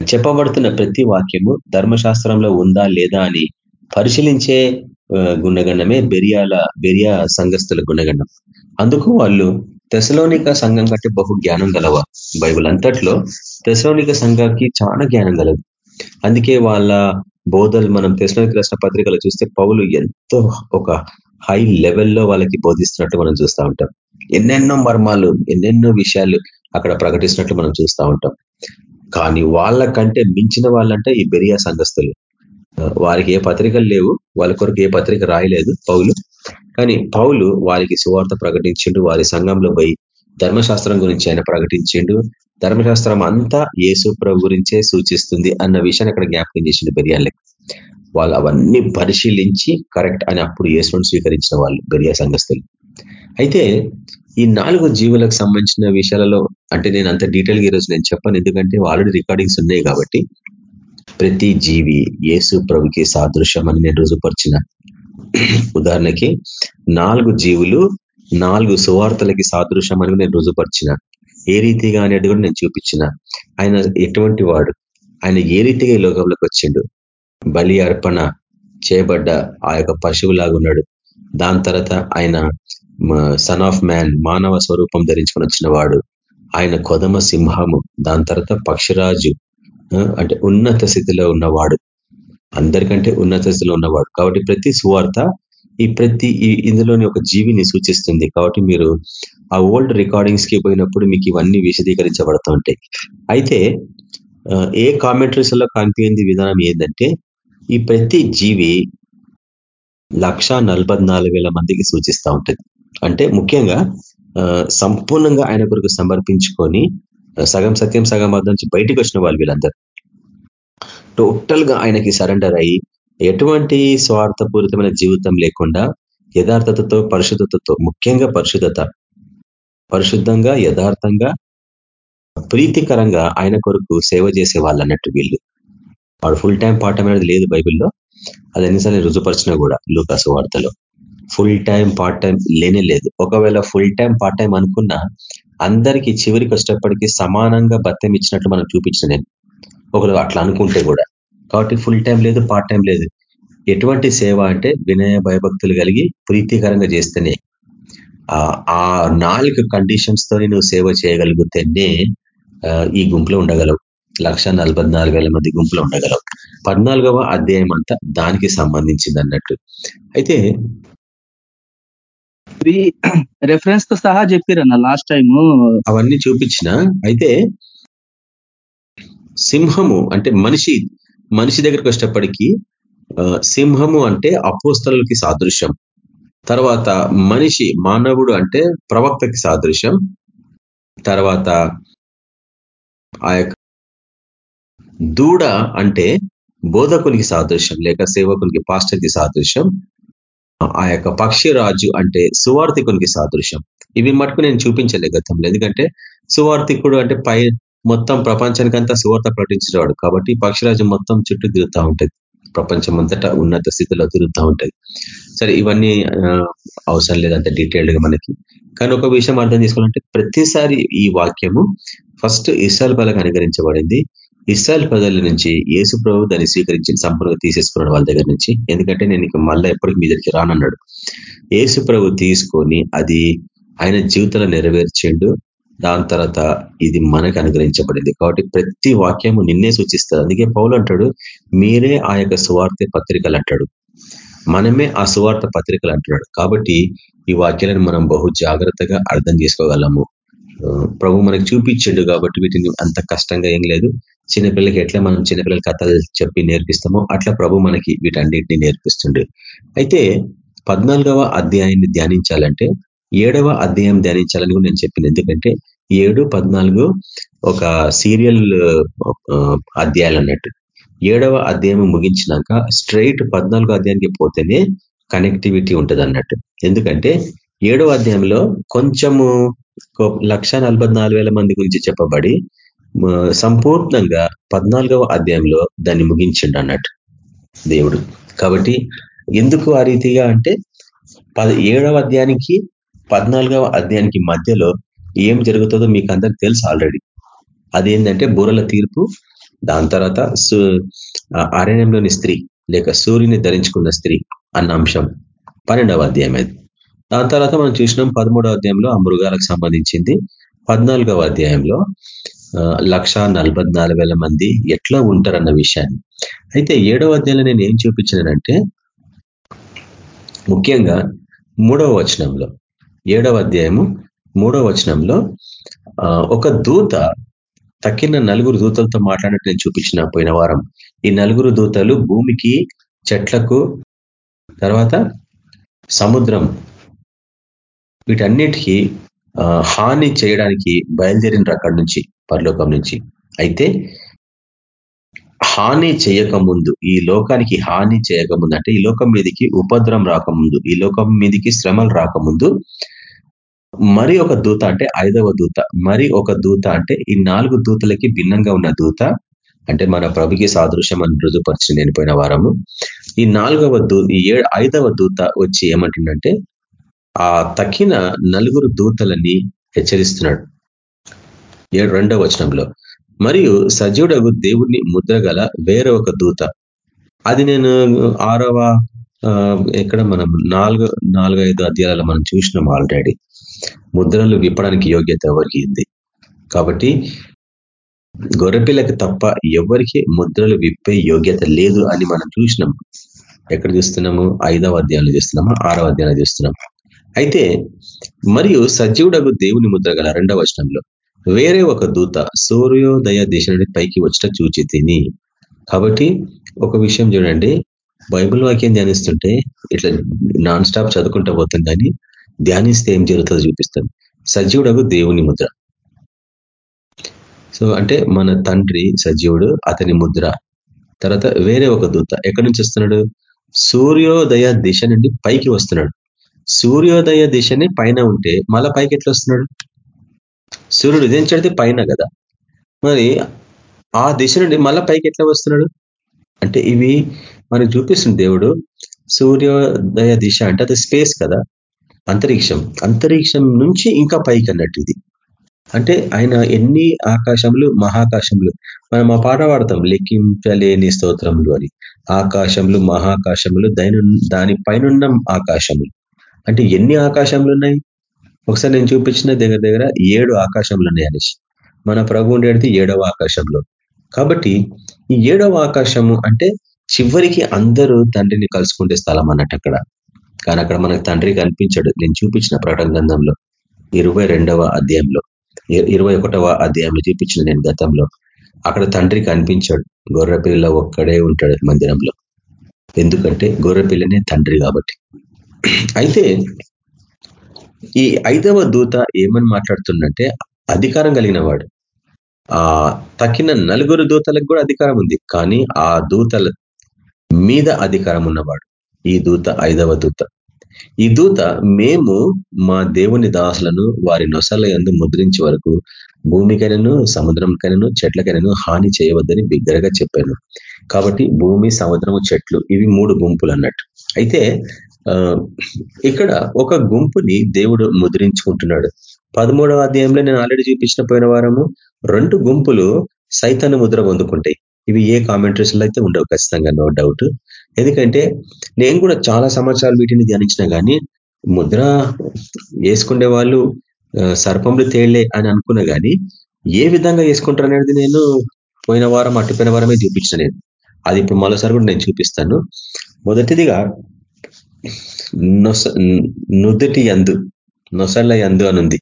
Speaker 5: చెప్పబడుతున్న ప్రతి వాక్యము ధర్మశాస్త్రంలో ఉందా లేదా అని పరిశీలించే గుణగణమే బెరియాల బెరియా సంఘస్థుల గుణగణం. అందుకు వాళ్ళు తెసలోనిక సంఘం కంటే బహు జ్ఞానం గలవ బైబుల్ అంతట్లో తెసలోనిక సంఘానికి చాలా జ్ఞానం గలదు. అందుకే వాళ్ళ బోధలు మనం తెసలోనిక రాసిన పత్రికలు చూస్తే పౌలు ఎంతో ఒక హై లెవెల్లో వాళ్ళకి బోధిస్తున్నట్టు మనం చూస్తూ ఉంటాం. ఎన్నెన్నో మర్మాలు ఎన్నెన్నో విషయాలు అక్కడ ప్రకటిస్తున్నట్లు మనం చూస్తూ ఉంటాం. కానీ వాళ్ళకంటే మించిన వాళ్ళంటే ఈ బెరియా సంఘస్థులు. వారికి ఏ పత్రికలు లేవు వాళ్ళ కొరకు ఏ పత్రిక రాయలేదు పౌలు. కానీ పౌలు వారికి సువార్త ప్రకటించిండు వారి సంఘంలో పోయి ధర్మశాస్త్రం గురించి ఆయన ప్రకటించిండు ధర్మశాస్త్రం అంతా యేసు ప్రభు గురించే సూచిస్తుంది అన్న విషయాన్ని అక్కడ జ్ఞాపకం చేసిండు బెరియాలే. వాళ్ళు అవన్నీ పరిశీలించి కరెక్ట్ అని అప్పుడు యేసును స్వీకరించిన వాళ్ళు బెరియా సంఘస్థులు. అయితే ఈ నాలుగు జీవులకు సంబంధించిన విషయాలలో అంటే నేను అంత డీటెయిల్గా ఈరోజు నేను చెప్పను. ఎందుకంటే ఆల్రెడీ రికార్డింగ్స్ ఉన్నాయి కాబట్టి. ప్రతి జీవి యేసు ప్రభుకి సాదృశ్యం అని నేను రుజుపరిచిన ఉదాహరణకి నాలుగు జీవులు నాలుగు సువార్తలకి సాదృశ్యం అని నేను రుజుపరిచిన ఏ రీతిగా అనేది కూడా నేను చూపించిన. ఆయన ఎటువంటి వాడు? ఆయన ఏ రీతిగా ఈ లోకంలోకి వచ్చిండు? బలి అర్పణ చేయబడ్డ ఆ యొక్క పశువులాగున్నాడు దాని తర్వాత ఆయన సన్ ఆఫ్ మ్యాన్ మానవ స్వరూపం ధరించుకొని వచ్చిన వాడు. ఆయన కొదమ సింహము. దాని తర్వాత పక్షిరాజు. అంటే ఉన్నత స్థితిలో ఉన్నవాడు. అందరికంటే ఉన్నత స్థితిలో ఉన్నవాడు. కాబట్టి ప్రతి సువార్త ఈ ప్రతి ఇందులోని ఒక జీవిని సూచిస్తుంది. కాబట్టి మీరు ఆ ఓల్డ్ రికార్డింగ్స్కి పోయినప్పుడు మీకు ఇవన్నీ విశదీకరించబడుతూ ఉంటాయి. అయితే ఏ కామెంటరీస్లో కనిపించింది విధానం ఏంటంటే ఈ ప్రతి జీవి లక్ష మందికి సూచిస్తూ ఉంటుంది. అంటే ముఖ్యంగా సంపూర్ణంగా ఆయన కొరకు సమర్పించుకొని సగం సత్యం సగం అర్థం నుంచి బయటకు వచ్చిన వాళ్ళు వీళ్ళందరూ. టోటల్గా ఆయనకి సరెండర్ అయ్యి ఎటువంటి స్వార్థపూరితమైన జీవితం లేకుండా యథార్థతతో పరిశుద్ధతతో ముఖ్యంగా పరిశుద్ధత పరిశుద్ధంగా యథార్థంగా ప్రీతికరంగా ఆయన కొరకు సేవ చేసే వాళ్ళు అన్నట్టు వీళ్ళు. వాడు ఫుల్ టైం పార్ట్ టైం అనేది లేదు బైబిల్లో. అది ఎన్నిసార్లు రుజుపరిచినా కూడా లూకాసు వార్తలో. ఫుల్ టైం పార్ట్ టైం లేనే లేదు. ఒకవేళ ఫుల్ టైం పార్ట్ టైం అనుకున్నా అందరికీ చివరికి వచ్చేటప్పటికీ సమానంగా భత్యం ఇచ్చినట్లు మనం చూపించిన నేను. ఒకరు అట్లా అనుకుంటే కూడా. కాబట్టి ఫుల్ టైం లేదు పార్ట్ టైం లేదు. ఎటువంటి సేవ అంటే వినయ భయభక్తులు కలిగి ప్రీతికరంగా చేస్తేనే ఆ నాలుగు కండిషన్స్ తోని నువ్వు సేవ చేయగలిగితేనే ఈ గుంపులో ఉండగలవు. లక్ష మంది గుంపులో ఉండగలవు. పద్నాలుగవ అధ్యాయం అంతా దానికి సంబంధించింది అన్నట్టు. అయితే
Speaker 4: రెఫరెన్స్తో సహా చెప్పారన్న లాస్ట్ టైం
Speaker 5: అవన్నీ చూపించిన. అయితే సింహము అంటే మనిషి మనిషి దగ్గరికి వచ్చేటప్పటికీ సింహము అంటే అపోస్తలకి సాదృశ్యం. తర్వాత మనిషి మానవుడు అంటే ప్రవక్తకి సాదృశ్యం. తర్వాత ఆ దూడ అంటే బోధకునికి సాదృశ్యం లేక సేవకునికి పాస్టర్కి సాదృశ్యం. ఆ యొక్క పక్షిరాజు అంటే సువార్థికునికి సాదృశ్యం. ఇవి మటుకు నేను చూపించలే గతంలో. ఎందుకంటే సువార్థికుడు అంటే పై మొత్తం ప్రపంచానికంతా సువార్త ప్రకటించేవాడు కాబట్టి పక్షిరాజు మొత్తం చుట్టూ తిరుగుతూ ఉంటుంది. ప్రపంచమంతటా ఉన్నత స్థితిలో తిరుగుతూ ఉంటుంది. సరే ఇవన్నీ అవసరం లేదంత డీటెయిల్డ్గా మనకి. కానీ ఒక విషయం అర్థం చేసుకోవాలంటే ప్రతిసారి ఈ వాక్యము ఫస్ట్ ఇస్రాయల్ పదలకు అనుకరించబడింది ఇస్రాయల్ పదాల నుంచి యేసు ప్రభు దాన్ని స్వీకరించి సంపూర్ణంగా తీసేసుకున్నాడు వాళ్ళ దగ్గర నుంచి. ఎందుకంటే నేను ఇక మళ్ళీ ఎప్పటికి మీ దగ్గరికి రానన్నాడు. యేసు ప్రభు తీసుకొని అది ఆయన జీవితంలో నెరవేర్చిండు. దాని తర్వాత ఇది మనకు అనుగ్రహించబడింది. కాబట్టి ప్రతి వాక్యము నిన్నే సూచిస్తుంది. అందుకే పౌలు అంటాడు మీరే ఆ యొక్క సువార్త పత్రికలు అంటాడు. మనమే ఆ సువార్త పత్రికలు అంటున్నాడు. కాబట్టి ఈ వాక్యాలను మనం బహు జాగ్రత్తగా అర్థం చేసుకోగలము. ప్రభు మనకు చూపించాడు కాబట్టి వీటిని అంత కష్టంగా ఏం లేదు. చిన్నపిల్లలకి ఎట్లా మనం చిన్నపిల్లల కథలు చెప్పి నేర్పిస్తామో అట్లా ప్రభు మనకి వీటన్నిటిని నేర్పిస్తుండే. అయితే పద్నాలుగవ అధ్యాయాన్ని ధ్యానించాలంటే ఏడవ అధ్యాయం ధ్యానించాలని నేను చెప్పిన ఎందుకంటే ఏడు పద్నాలుగు ఒక సీరియల్ అధ్యాయాలు అన్నట్టు. ఏడవ అధ్యాయం ముగించినాక స్ట్రైట్ పద్నాలుగో అధ్యాయానికి పోతేనే కనెక్టివిటీ ఉంటుంది అన్నట్టు. ఎందుకంటే ఏడవ అధ్యాయంలో కొంచెము లక్ష మంది గురించి చెప్పబడి సంపూర్ణంగా పద్నాలుగవ అధ్యాయంలో దాన్ని ముగించిండు అన్నట్టు దేవుడు. కాబట్టి ఎందుకు ఆ రీతిగా అంటే ఏడవ అధ్యాయానికి పద్నాలుగవ అధ్యాయానికి మధ్యలో ఏం జరుగుతుందో మీకు అందరికి తెలుసు ఆల్రెడీ అదేంటంటే బుర్రల తీర్పు దాని తర్వాత అరణ్యంలోని స్త్రీ లేక సూర్యుని ధరించుకున్న స్త్రీ అన్న అంశం. పన్నెండవ అధ్యాయం అది. దాని తర్వాత మనం చూసినాం పదమూడవ అధ్యాయంలో ఆ మృగాలకు సంబంధించింది. పద్నాలుగవ అధ్యాయంలో లక్ష మంది ఎట్లా ఉంటారన్న విషయాన్ని. అయితే ఏడవ అధ్యాయంలో నేను ఏం చూపించినానంటే ముఖ్యంగా మూడవ వచనంలో ఏడవ అధ్యాయము మూడవ వచనంలో ఒక దూత తక్కిన నలుగురు దూతలతో మాట్లాడినట్టు నేను చూపించిన పోయిన వారం. ఈ నలుగురు దూతలు భూమికి చెట్లకు తర్వాత సముద్రం వీటన్నిటికీ హాని చేయడానికి బయలుదేరిన అక్కడి నుంచి పరలోకం నుంచి. అయితే హాని చేయకముందు ఈ లోకానికి హాని చేయకముందు అంటే ఈ లోకం మీదకి ఉపద్రం రాకముందు ఈ లోకం మీదకి శ్రమలు రాకముందు మరి ఒక దూత అంటే ఐదవ దూత మరి ఒక దూత అంటే ఈ నాలుగు దూతలకి భిన్నంగా ఉన్న దూత అంటే మన ప్రభుకి సాదృశ్యం అని రుజుపరిచి నేను పోయిన వారము ఈ నాలుగవ దూ ఈ ఐదవ దూత వచ్చి ఏమంటుండంటే ఆ తక్కిన నలుగురు దూతలని హెచ్చరిస్తున్నాడు. ఏడు రెండవ వచనంలో మరియు సజీవుడగు దేవుడిని ముద్రగల వేరే ఒక దూత. అది నేను ఆరవ ఎక్కడ మనం నాలుగు నాలుగైదు అధ్యాయాలు మనం చూసినాం ఆల్రెడీ ముద్రలు విప్పడానికి యోగ్యత ఎవరికి ఉంది? కాబట్టి గొర్రెపిల్లకి తప్ప ఎవరికి ముద్రలు విప్పే యోగ్యత లేదు అని మనం చూసినాం. ఎక్కడ చూస్తున్నాము? ఐదవ అధ్యాయంలో చూస్తున్నామా? ఆరవ అధ్యాయంలో చూస్తున్నాం అయితే మరియు సజీవుడగు దేవుని ముద్ర గల రెండవ వచనంలో. వేరే ఒక దూత సూర్యోదయ దిశ నుండి పైకి వచ్చిన చూచి తిని కాబట్టి ఒక విషయం చూడండి. బైబిల్ వాక్యం ధ్యానిస్తుంటే ఇట్లా నాన్ స్టాప్ చదువుకుంటూ పోతుంది కానీ ధ్యానిస్తే ఏం జరుగుతుందో చూపిస్తాను. సజీవుడకు దేవుని ముద్ర. సో అంటే మన తండ్రి సజీవుడు అతని ముద్ర. తర్వాత వేరే ఒక దూత ఎక్కడి నుంచి వస్తున్నాడు? సూర్యోదయ దిశ నుండి పైకి వస్తున్నాడు. సూర్యోదయ దిశని పైన ఉంటే మళ్ళా పైకి ఎట్లా వస్తున్నాడు? సూర్యుడు ఉదయించడితే పైన కదా. మరి ఆ దిశ నుండి మళ్ళా పైకి ఎట్లా వస్తున్నాడు? అంటే ఇవి మనకు చూపిస్తుంది దేవుడు. సూర్యోదయ దిశ అంటే అది స్పేస్ కదా. అంతరిక్షం. అంతరిక్షం నుంచి ఇంకా పైకి అన్నట్టు ఇది. అంటే ఆయన ఎన్ని ఆకాశములు? మహాకాశములు. మనం ఆ పాట పాడతాం. లెక్కించలేని స్తోత్రములు అని. ఆకాశములు మహాకాశములు దైన దాని పైనున్న ఆకాశములు. అంటే ఎన్ని ఆకాశములు ఉన్నాయి? ఒకసారి నేను చూపించిన దగ్గర దగ్గర ఏడు ఆకాశంలో ఉన్నాయి అనేసి. మన ప్రభు ఉండేది ఏడవ ఆకాశంలో. కాబట్టి ఈ ఏడవ ఆకాశము అంటే చివరికి అందరూ తండ్రిని కలుసుకుంటే స్థలం అన్నట్టు అక్కడ. కానీ అక్కడ మనకు తండ్రి కనిపించాడు. నేను చూపించిన ప్రకటన గ్రంథంలో ఇరవై అధ్యాయంలో ఇరవై అధ్యాయంలో చూపించిన నేను గతంలో. అక్కడ తండ్రి కనిపించాడు. గొర్రెపిల్ల ఒక్కడే ఉంటాడు మందిరంలో. ఎందుకంటే గొర్రెపిల్లనే తండ్రి కాబట్టి. అయితే ఈ ఐదవ దూత ఏమని మాట్లాడుతుందంటే అధికారం కలిగిన వాడు. ఆ తక్కిన నలుగురు దూతలకు కూడా అధికారం ఉంది. కానీ ఆ దూతల మీద అధికారం ఉన్నవాడు. ఈ దూత ఐదవ దూత. ఈ దూత మేము మా దేవుని దాసులను వారి నొసల ఎందు ముద్రించే వరకు భూమికైనను సముద్రంకైనను చెట్లకైనను హాని చేయవద్దని బిగ్గరగా చెప్పాను. కాబట్టి భూమి సముద్రము చెట్లు ఇవి మూడు గుంపులు అన్నట్టు అయితే ఇక్కడ ఒక గుంపుని దేవుడు ముద్రించుకుంటున్నాడు. పదమూడవ అధ్యాయంలో నేను ఆల్రెడీ చూపించిన పోయిన వారము రెండు గుంపులు సైతాన్ని ముద్ర పొందుకుంటాయి. ఇవి ఏ కామెంటరీస్లో అయితే ఉండవు ఖచ్చితంగా నో డౌట్ ఎందుకంటే నేను కూడా చాలా సంవత్సరాలు వీటిని ధ్యానించిన కానీ ముద్ర వేసుకునే వాళ్ళు సర్పంలు తేళ్ళే అని అనుకున్నా కానీ ఏ విధంగా వేసుకుంటారు అనేది నేను పోయిన వారం అట్టుపోయిన వారమే చూపించిన నేను. అది ఇప్పుడు మరోసారి కూడా నేను చూపిస్తాను. మొదటిదిగా నొస నుదుటి యందు నొసల యందు అనుంది.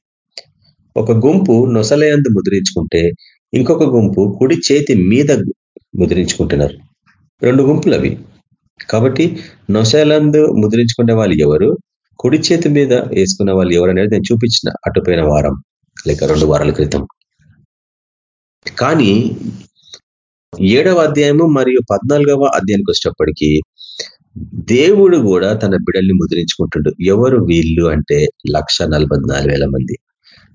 Speaker 5: ఒక గుంపు నొసల యందు ముద్రించుకుంటే ఇంకొక గుంపు కుడి చేతి మీద ముద్రించుకుంటున్నారు. రెండు గుంపులు అవి కాబట్టి నొసలందు ముద్రించుకునే వాళ్ళు ఎవరు? కుడి చేతి మీద వేసుకున్న వాళ్ళు ఎవరు అనేది నేను చూపించిన అటుపోయిన వారం లేక రెండు వారాల క్రితం. కానీ ఏడవ అధ్యాయము మరియు పద్నాలుగవ అధ్యాయానికి వచ్చేటప్పటికీ దేవుడు కూడా తన బిడల్ని ముద్రించుకుంటుండు. ఎవరు వీళ్ళు అంటే లక్ష మంది.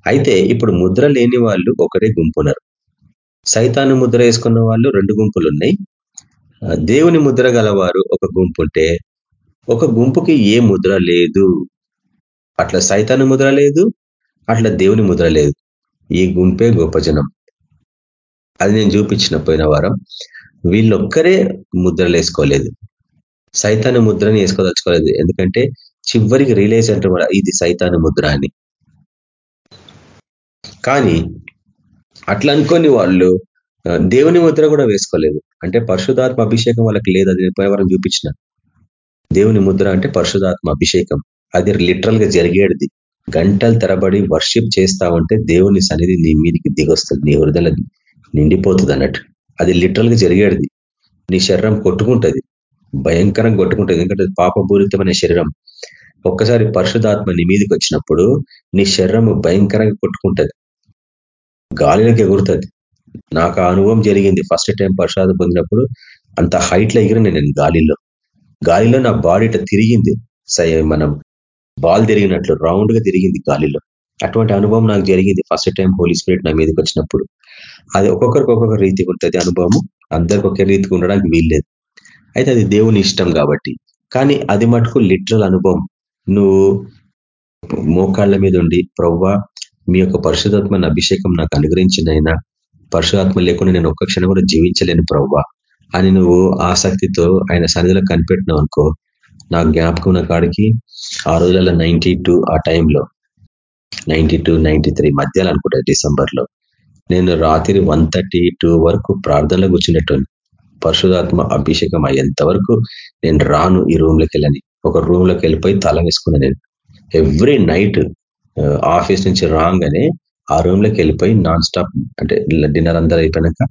Speaker 5: అయితే ఇప్పుడు ముద్ర లేని వాళ్ళు ఒకరే గుంపున్నారు సైతాను ముద్ర వేసుకున్న వాళ్ళు రెండు గుంపులు ఉన్నాయి దేవుని ముద్ర గలవారు ఒక గుంపు ఉంటే ఒక గుంపుకి ఏ ముద్ర లేదు. అట్లా సైతాను ముద్ర లేదు అట్లా దేవుని ముద్ర లేదు. ఈ గుంపే గొప్ప జనం. అది నేను చూపించిన పోయిన వారం. వీళ్ళొక్కరే ముద్రలు వేసుకోలేదు సైతాన ముద్రని వేసుకోదలుచుకోలేదు. ఎందుకంటే చివరికి రిలేజ్ కూడా ఇది సైతాన ముద్ర అని. కానీ అట్లా అనుకోని వాళ్ళు దేవుని ముద్ర కూడా వేసుకోలేదు. అంటే పరిశుధాత్మ అభిషేకం వాళ్ళకి లేదు అది పోయిన చూపించిన? దేవుని ముద్ర అంటే పరిశుధాత్మ అభిషేకం. అది లిటరల్గా జరిగేది. గంటలు తరబడి వర్షిప్ చేస్తా ఉంటే దేవుని సన్నిధి నీ మీదికి దిగొస్తుంది నీ హృదయ నిండిపోతుంది అన్నట్టు. అది లిటరల్గా జరిగేది. నీ శరీరం కొట్టుకుంటది. భయంకరంగా కొట్టుకుంటుంది. ఎందుకంటే పాపపూరితమైన శరీరం. ఒక్కసారి పరిశుధాత్మ నీ మీదకి వచ్చినప్పుడు నీ శరీరము భయంకరంగా కొట్టుకుంటది. గాలిలోకి ఎగురుతుంది. నాకు ఆ అనుభవం జరిగింది. ఫస్ట్ టైం పరిశుధాత్మ పొందినప్పుడు అంత హైట్లో ఎగిరిన నేను గాలిలో. గాలిలో నా బాడీ తిరిగింది. మనం బాల్ తిరిగినట్లు రౌండ్గా తిరిగింది గాలిలో. అటువంటి అనుభవం నాకు జరిగింది. ఫస్ట్ టైం హోలీ స్పిరిట్ నా మీదకి వచ్చినప్పుడు. అది ఒక్కొక్కరికి ఒక్కొక్క రీతికి ఉంటుంది. అనుభవము అందరికి ఒకే రీతికి ఉండడానికి వీల్లేదు. అయితే అది దేవుని ఇష్టం కాబట్టి. కానీ అది మటుకు లిటరల్ అనుభవం. నువ్వు మోకాళ్ళ మీద ఉండి ప్రవ్వా మీ యొక్క పరిశుధాత్మని అభిషేకం నాకు అనుగ్రహించినైనా పరిశుధాత్మ లేకుండా నేను ఒక్క క్షణం కూడా జీవించలేను ప్రవ్వా అని నువ్వు ఆసక్తితో ఆయన సన్నిధిలో కనిపెట్టినావు అనుకో నా జ్ఞాపకం కాడికి ఆ రోజులలో నైన్టీ ఆ టైంలో నైన్టీ టూ నైన్టీ త్రీ మధ్యలో అనుకుంటా డిసెంబర్లో నేను రాత్రి వన్ థర్టీ టూ వరకు ప్రార్థనలో కూర్చున్నట్టు పరిశుధాత్మ అభిషేకం అయ్యేంత వరకు నేను రాను ఈ రూమ్లోకి వెళ్ళని. ఒక రూమ్లోకి వెళ్ళిపోయి తల వేసుకున్నా నేను. ఎవ్రీ నైట్ ఆఫీస్ నుంచి రాగానే ఆ రూమ్లోకి వెళ్ళిపోయి నాన్ స్టాప్ అంటే డిన్నర్ అందరూ అయిపోయినాక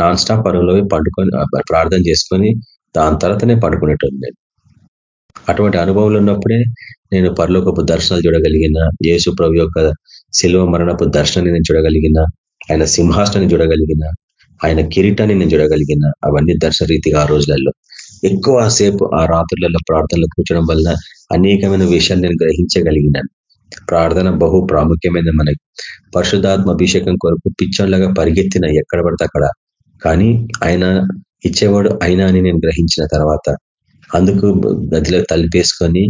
Speaker 5: నాన్ స్టాప్ ఆ రూమ్లో పండుకొని ప్రార్థన చేసుకొని దాని తర్వాతనే పండుకునేటోళ్ళు నేను. అటువంటి అనుభవాలు ఉన్నప్పుడే నేను పరలోకపు దర్శనాలు చూడగలిగిన యేసు ప్రభు యొక్క శిల్వ మరణపు దర్శనాన్ని నేను చూడగలిగిన ఆయన సింహాసనాన్ని చూడగలిగిన ఆయన కిరీటాన్ని నేను చూడగలిగిన అవన్నీ దర్శరీతిగా ఆ రోజులలో. ఎక్కువ సేపు ఆ రాత్రులలో ప్రార్థనలు కూర్చోడం వల్ల అనేకమైన విషయాలు నేను గ్రహించగలిగినాను. ప్రార్థన బహు ప్రాముఖ్యమైన మనకి. పరిశుధాత్మ అభిషేకం కొరకు పిచ్చోళ్ళగా పరిగెత్తిన ఎక్కడ పడితే అక్కడ. కానీ ఆయన ఇచ్చేవాడు అయినా అని నేను గ్రహించిన తర్వాత అందుకు గదిలో తలిపేసుకొని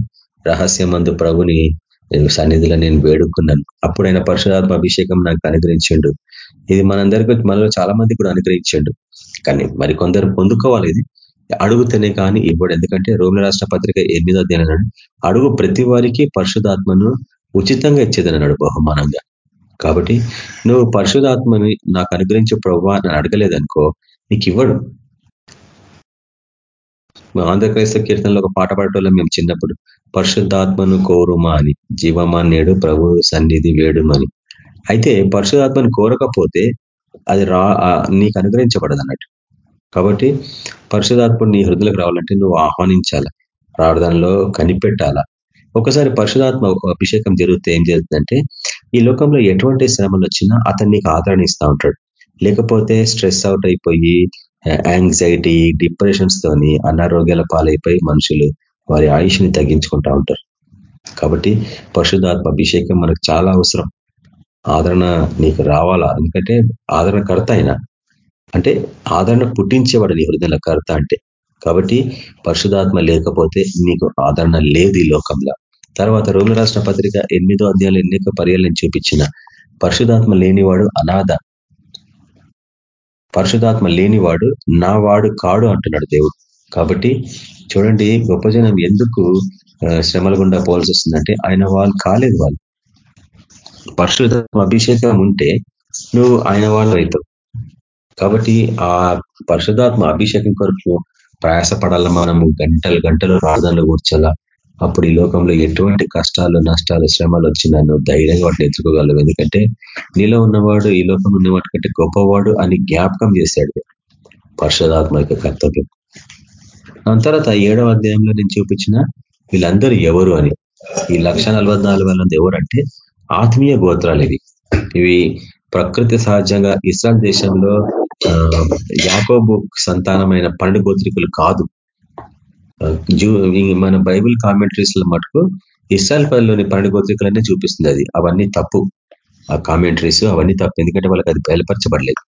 Speaker 5: రహస్యమందు ప్రభుని సన్నిధిలో నేను వేడుకున్నాను. అప్పుడు ఆయన పరిశుధాత్మ అభిషేకం నాకు అనుగ్రహించిండు. ఇది మనందరికీ మనలో చాలా మంది కూడా అనుగ్రహించండు. కానీ మరి కొందరు పొందుకోవాలి ఇది అడుగుతేనే కానీ ఇవ్వడు. ఎందుకంటే రోమిల రాష్ట్ర పత్రిక ఎనిమిదో అన్నాడు అడుగు ప్రతి వారికి పరిశుధాత్మను ఉచితంగా ఇచ్చేదని అన్నాడు బహుమానంగా. కాబట్టి నువ్వు పరిశుధాత్మని నాకు అనుగ్రహించే ప్రభావ అని అడగలేదనుకో నీకు ఇవ్వడు. ఆంధ్రక్రైస్త కీర్తనలో ఒక పాట పాడటంలో మేము చిన్నప్పుడు పరిశుద్ధాత్మను కోరుమా అని జీవమా నేడు ప్రభు సన్నిధి వేడుమని. అయితే పరిశుధాత్మను కోరకపోతే అది రా నీకు అనుగ్రహించబడదు అన్నట్టు. కాబట్టి పరిశుధాత్ముడు నీ హృదయలకు రావాలంటే నువ్వు ఆహ్వానించాల ప్రార్థనలో కనిపెట్టాలా. ఒకసారి పరిశుధాత్మ అభిషేకం జరిగితే ఏం జరుగుతుందంటే ఈ లోకంలో ఎటువంటి శ్రమలు వచ్చినా అతన్ని నీకు ఆదరణ ఇస్తూ ఉంటాడు. లేకపోతే స్ట్రెస్ అవుట్ అయిపోయి యాంగ్జైటీ డిప్రెషన్స్ తోని అనారోగ్యాల పాలైపోయి మనుషులు వారి ఆయుష్ని తగ్గించుకుంటా ఉంటారు. కాబట్టి పరిశుధాత్మ అభిషేకం మనకు చాలా అవసరం. ఆదరణ నీకు రావాలా? ఎందుకంటే ఆదరణ కర్త అంటే ఆదరణ పుట్టించేవాడు నీ హృదయంలో కర్త అంటే. కాబట్టి పరిశుధాత్మ లేకపోతే నీకు ఆదరణ లేదు ఈ లోకంలో. తర్వాత రోగుల రాష్ట్ర పత్రిక ఎనిమిదో అధ్యాయులు ఎన్నిక పర్యాలను చూపించిన. పరిశుధాత్మ లేనివాడు అనాథ. పరిశుధాత్మ లేనివాడు నా వాడు కాడు అంటున్నాడు దేవుడు. కాబట్టి చూడండి గొప్ప జనం ఎందుకు శ్రమల గుండా పోవాల్సి వస్తుందంటే ఆయన వాళ్ళు కాలేదు వాళ్ళు. పరిశుద్ధ అభిషేకం ఉంటే నువ్వు ఆయన వాళ్ళు అవుతావు. కాబట్టి ఆ పరిశుధాత్మ అభిషేకం కొరకు ప్రయాసపడాల మనము గంటలు గంటలు ప్రార్థనలు కూర్చోాలా అప్పుడు ఈ లోకంలో ఎటువంటి కష్టాలు నష్టాలు శ్రమలు వచ్చినా నువ్వు ధైర్యంగా వాటిని ఎదుర్కోగలవు. ఎందుకంటే నీలో ఉన్నవాడు ఈ లోకం ఉన్న వాటికంటే గొప్పవాడు అని జ్ఞాపకం చేశాడు పరిశుధాత్మ యొక్క కర్తవ్యం. దాని తర్వాత ఏడవ అధ్యాయంలో నేను చూపించిన వీళ్ళందరూ ఎవరు అని? ఈ లక్ష మంది ఎవరంటే ఆత్మీయ గోత్రాలు ఇవి. ఇవి ప్రకృతి సహజంగా ఇస్రాయల్ దేశంలో యాకోబు సంతానమైన పన్నెండు గోత్రికులు కాదు. మన బైబిల్ కామెంటరీస్ల మటుకు ఇస్రాయల్ పనిలోని పన్నెండు గోత్రికలనే చూపిస్తుంది అది. అవన్నీ తప్పు. ఆ కామెంటరీస్ అవన్నీ తప్పు. ఎందుకంటే వాళ్ళకి అది బయలుపరచబడలేదు.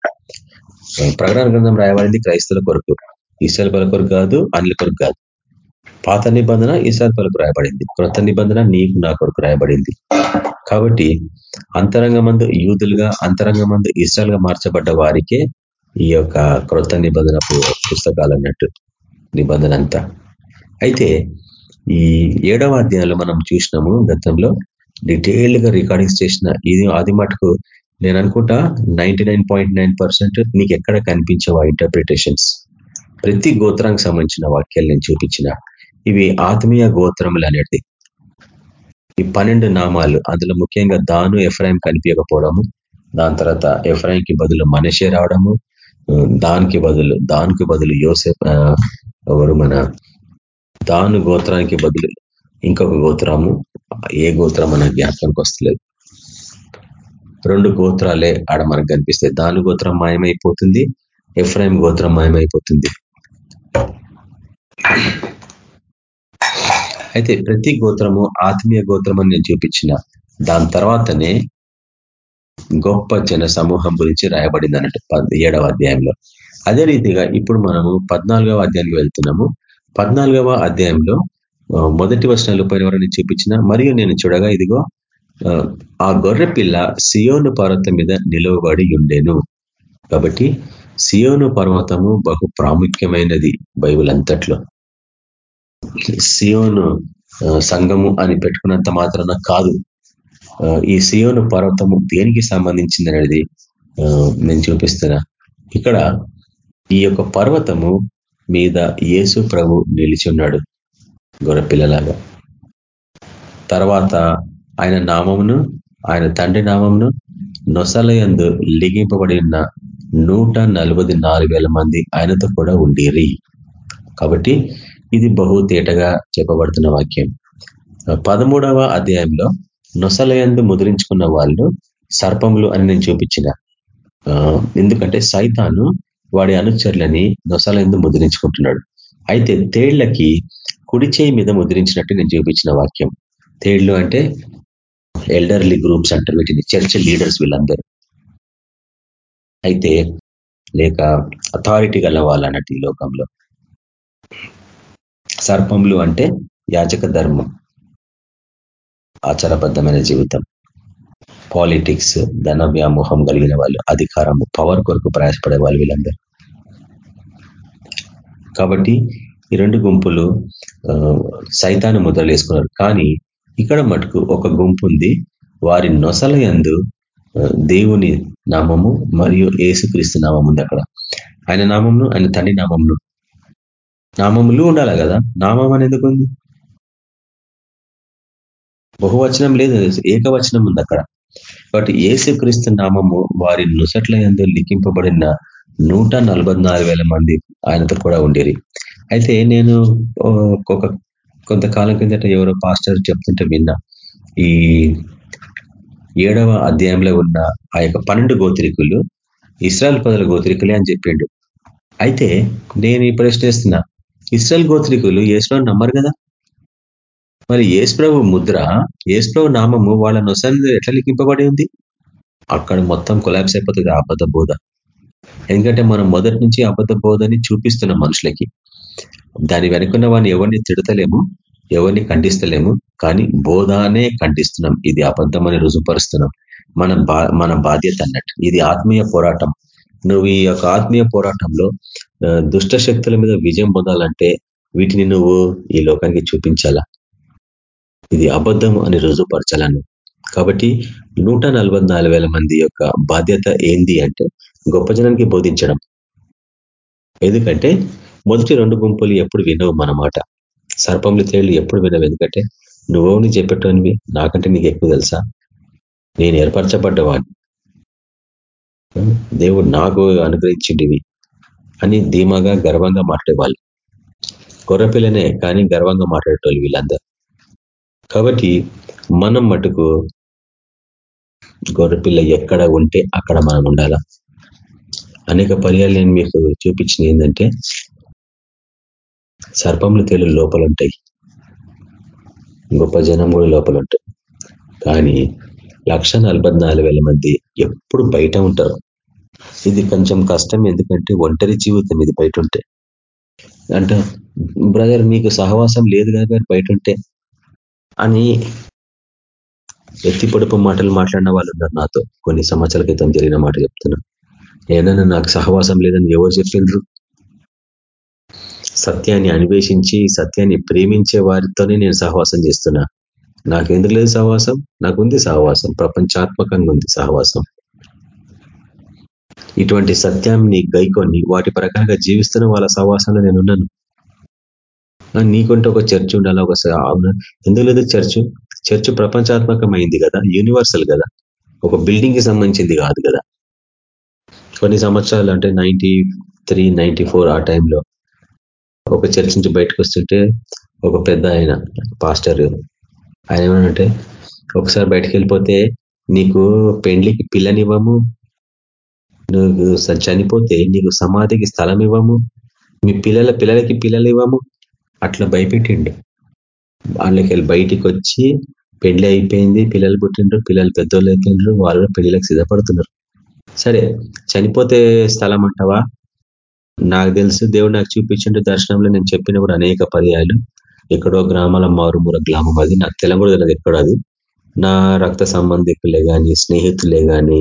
Speaker 5: ప్రకటన గ్రంథం రాయబడింది క్రైస్తవుల కొరకు. ఇస్రాయల్ పనుల కొరకు కాదు అన్ల కొరకు కాదు. పాత నిబంధన ఇస్రాయల్ కొరకు రాయబడింది. క్రొత్త నిబంధన నీకు నా కొరకు రాయబడింది. కాబట్టి అంతరంగమందు యూదులుగా అంతరంగమందు ఇస్రాయల్గా మార్చబడ్డ వారికే ఈ యొక్క క్రొత్త నిబంధన పుస్తకాలు అన్నట్టు నిబంధన అంతా. అయితే ఈ ఏడవ అధ్యాయంలో మనం చూసినాము గతంలో డీటెయిల్డ్గా రికార్డింగ్స్ చేసిన ఇది అది మటుకు నేను అనుకుంటా నైన్టీ నీకు ఎక్కడ కనిపించవు ఇంటర్ప్రిటేషన్స్ ప్రతి గోత్రానికి సంబంధించిన వాక్యాలు నేను చూపించిన. ఇవి ఆత్మీయ గోత్రములు అనేది ఈ పన్నెండు నామాలు అందులో ముఖ్యంగా దాను ఎఫ్రాయిం కనిపించకపోవడము దాని తర్వాత ఎఫ్రాయింకి బదులు మనిషే రావడము దానికి బదులు దానికి బదులు యోసెఫ్ ఎవరు మన దాను గోత్రానికి బదులు ఇంకొక గోత్రము ఏ గోత్రం మన జ్ఞాపకానికి వస్తలేదు. రెండు గోత్రాలే ఆడ మనకు కనిపిస్తాయి దాని గోత్రం మాయమైపోతుంది ఎఫ్రాయిం గోత్రం మాయమైపోతుంది. అయితే ప్రతి గోత్రము ఆత్మీయ గోత్రం అని నేను చూపించిన. దాని తర్వాతనే గొప్ప జన సమూహం గురించి రాయబడింది అన్నట్టు ఏడవ అధ్యాయంలో. అదే రీతిగా ఇప్పుడు మనము పద్నాలుగవ అధ్యాయానికి వెళ్తున్నాము. పద్నాలుగవ అధ్యాయంలో మొదటి వచనాలు పైన చూపించిన. మరియు నేను చూడగా ఇదిగో ఆ గొర్రె పిల్ల సియోను పర్వతం మీద నిలవబడి ఉండేను. కాబట్టి సియోను పర్వతము బహు ప్రాముఖ్యమైనది బైబుల్ అంతట్లో. సియోను సంఘము అని పెట్టుకున్నంత మాత్రాన కాదు. ఈ సియోను పర్వతము దేనికి సంబంధించింది అనేది నేను చూపిస్తున్నా. ఇక్కడ ఈ యొక్క పర్వతము మీద యేసు ప్రభు నిలిచి ఉన్నాడు గొర్రెపిల్లలాగా. తర్వాత ఆయన నామమును ఆయన తండ్రి నామమును నొసలయందు లిగింపబడిన నూట మంది ఆయనతో కూడా ఉండిరి. కాబట్టి ఇది బహు తేటగా చెప్పబడుతున్న వాక్యం. పదమూడవ అధ్యాయంలో నొసలయందు ముద్రించుకున్న వాళ్ళు సర్పములు అని నేను చూపించిన. ఎందుకంటే సైతాను వాడి అనుచరులని నొసలయందు ముద్రించుకుంటున్నాడు. అయితే తేళ్ళకి కుడి చేయి మీద ముద్రించినట్టు నేను చూపించిన వాక్యం. తేళ్ళు అంటే ఎల్డర్లీ గ్రూప్స్ అంటారు. వీటిని చర్చ్ లీడర్స్ వీళ్ళందరూ. అయితే లేక అథారిటీ గల వాళ్ళు అన్నట్టు ఈ లోకంలో. సర్పములు అంటే యాచక ధర్మం ఆచారబద్ధమైన జీవితం పాలిటిక్స్ ధన వ్యామోహం కలిగిన వాళ్ళు అధికారము పవర్ కొరకు ప్రయాసపడే వాళ్ళు వీళ్ళందరూ. కాబట్టి ఈ రెండు గుంపులు సైతాన్ని ముద్రలు వేసుకున్నారు. కానీ ఇక్కడ మటుకు ఒక గుంపు ఉంది. వారి నొసల యందు దేవుని నామము మరియు ఏసుక్రీస్తు నామం ఉంది అక్కడ. ఆయన నామంను ఆయన తండ్రి నామంను నామములు ఉండాలి కదా? నామం అనేది ఉంది? బహువచనం లేదు ఏకవచనం ఉంది అక్కడ. కాబట్టి ఏసుక్రీస్తు నామము వారి నుసట్ల ఎందు లిఖింపబడిన నూట మంది ఆయనతో కూడా ఉండేది అయితే నేను ఒక కొంతకాలం కిందట ఎవరో పాస్టర్ చెప్తుంటే విన్నా. ఈ ఏడవ అధ్యాయంలో ఉన్న ఆ యొక్క పన్నెండు గోత్రికులు ఇస్రాయల్ పదల గోత్రికులే అని చెప్పిండు. అయితే నేను ఈ ప్రశ్నిస్తున్నా ఇస్రాయల్ గోత్రికులు ఏసులో నమ్మరు కదా? మరి ఏసుప్రభు ముద్ర ఏసుప్రభు నామము వాళ్ళ నొసందు ఎట్లా లిఖింపబడి ఉంది? అక్కడ మొత్తం కొలాబ్స్ అయిపోతుంది అబద్ధ బోధ. ఎందుకంటే మనం మొదటి నుంచి అబద్ధ బోధని చూపిస్తున్నాం మనుషులకి దాని వెనుకున్న వాడిని ఎవరిని తిడతలేము ఎవరిని ఖండిస్తలేము కానీ బోధానే ఖండిస్తున్నాం. ఇది అబద్ధం అని రుజుపరుస్తున్నాం మన మన బాధ్యత అన్నట్టు. ఇది ఆత్మీయ పోరాటం. నువ్వు ఈ యొక్క ఆత్మీయ పోరాటంలో దుష్ట శక్తుల మీద విజయం పొందాలంటే వీటిని నువ్వు ఈ లోకానికి చూపించాలా? ఇది అబద్ధం అని రుజుపరచాలను కాబట్టి నూట మంది యొక్క బాధ్యత ఏంది అంటే గొప్ప జనానికి బోధించడం. ఎందుకంటే మొదటి రెండు గుంపులు ఎప్పుడు వినవు మన మాట. సర్పంలు తేళ్ళు ఎప్పుడు వినవు. ఎందుకంటే నువ్వు చెప్పేటోనివి? నాకంటే నీకు ఎక్కువ తెలుసా? నేను ఏర్పరచబడ్డవాడిని దేవుడు నాకు అనుగ్రహించిండివి. అని ధీమాగా గర్వంగా మాట్లాడేవాళ్ళు. గొర్రెపిల్లనే కానీ గర్వంగా మాట్లాడేటోళ్ళు వీళ్ళందరూ. కాబట్టి మనం మటుకు గొర్రెపిల్ల ఎక్కడ ఉంటే అక్కడ మనం ఉండాలా? అనేక పర్యాలు నేను మీకు చూపించిన ఏంటంటే సర్పములు తేలు లోపల ఉంటాయి గొప్ప జనం కూడా లోపల ఉంటాయి కానీ లక్ష మంది ఎప్పుడు బయట ఉంటారు. ఇది కొంచెం కష్టం ఎందుకంటే ఒంటరి జీవితం ఇది బయట ఉంటే అంటే బ్రదర్ మీకు సహవాసం లేదు కదా బయట ఉంటే అని ఎత్తి పొడుపు మాటలు మాట్లాడిన వాళ్ళు ఉన్నారు నాతో. కొన్ని సంవత్సరాల క్రితం జరిగిన మాట చెప్తున్నా. ఏదైనా నాకు సహవాసం లేదని ఎవరు చెప్పిండ్రు? సత్యాన్ని అన్వేషించి సత్యాన్ని ప్రేమించే వారితోనే నేను సహవాసం చేస్తున్నా. నాకు ఎందుకు లేదు సహవాసం? నాకు ఉంది సహవాసం. ప్రపంచాత్మకంగా ఉంది సహవాసం. ఇటువంటి సత్యాన్ని గైకొని వాటి ప్రకారంగా జీవిస్తున్న వాళ్ళ సహవాసంలో నేనున్నాను. నీకుంటే ఒక చర్చ్ ఉండాలి? ఒక ఎందుకు లేదు చర్చ్? చర్చ్ ప్రపంచాత్మకమైంది కదా యూనివర్సల్ కదా ఒక బిల్డింగ్కి సంబంధించింది కాదు కదా. కొన్ని సంవత్సరాలు అంటే నైన్టీ త్రీ నైన్టీ ఫోర్ ఆ టైంలో ఒక చర్చ్ నుంచి బయటకు వస్తుంటే ఒక పెద్ద ఆయన పాస్టర్ ఆయన ఏమనంటే ఒకసారి బయటకు వెళ్ళిపోతే నీకు పెండ్లికి పిల్లనివ్వము నువ్వు చనిపోతే నీకు సమాధికి స్థలం ఇవ్వము మీ పిల్లల పిల్లలకి పిల్లలు ఇవ్వము అట్లా భయపెట్టిండు. వాళ్ళకి వెళ్ళి బయటికి వచ్చి పెళ్ళి అయిపోయింది పిల్లలు పుట్టిండ్రు పిల్లలు పెద్దోళ్ళు అయిపోయిండ్రు వాళ్ళు పెళ్ళిలకు సిద్ధపడుతున్నారు. సరే చనిపోతే స్థలం అంటావా? నాకు తెలుసు దేవుడు నాకు చూపించిండు దర్శనంలో నేను చెప్పిన కూడా అనేక పర్యాలు. ఎక్కడో గ్రామాల మారుమూల గ్రామం అది నాకు తెలంగాణ తెలియదు ఎక్కడో అది. నా రక్త సంబంధికులే కానీ స్నేహితులే కానీ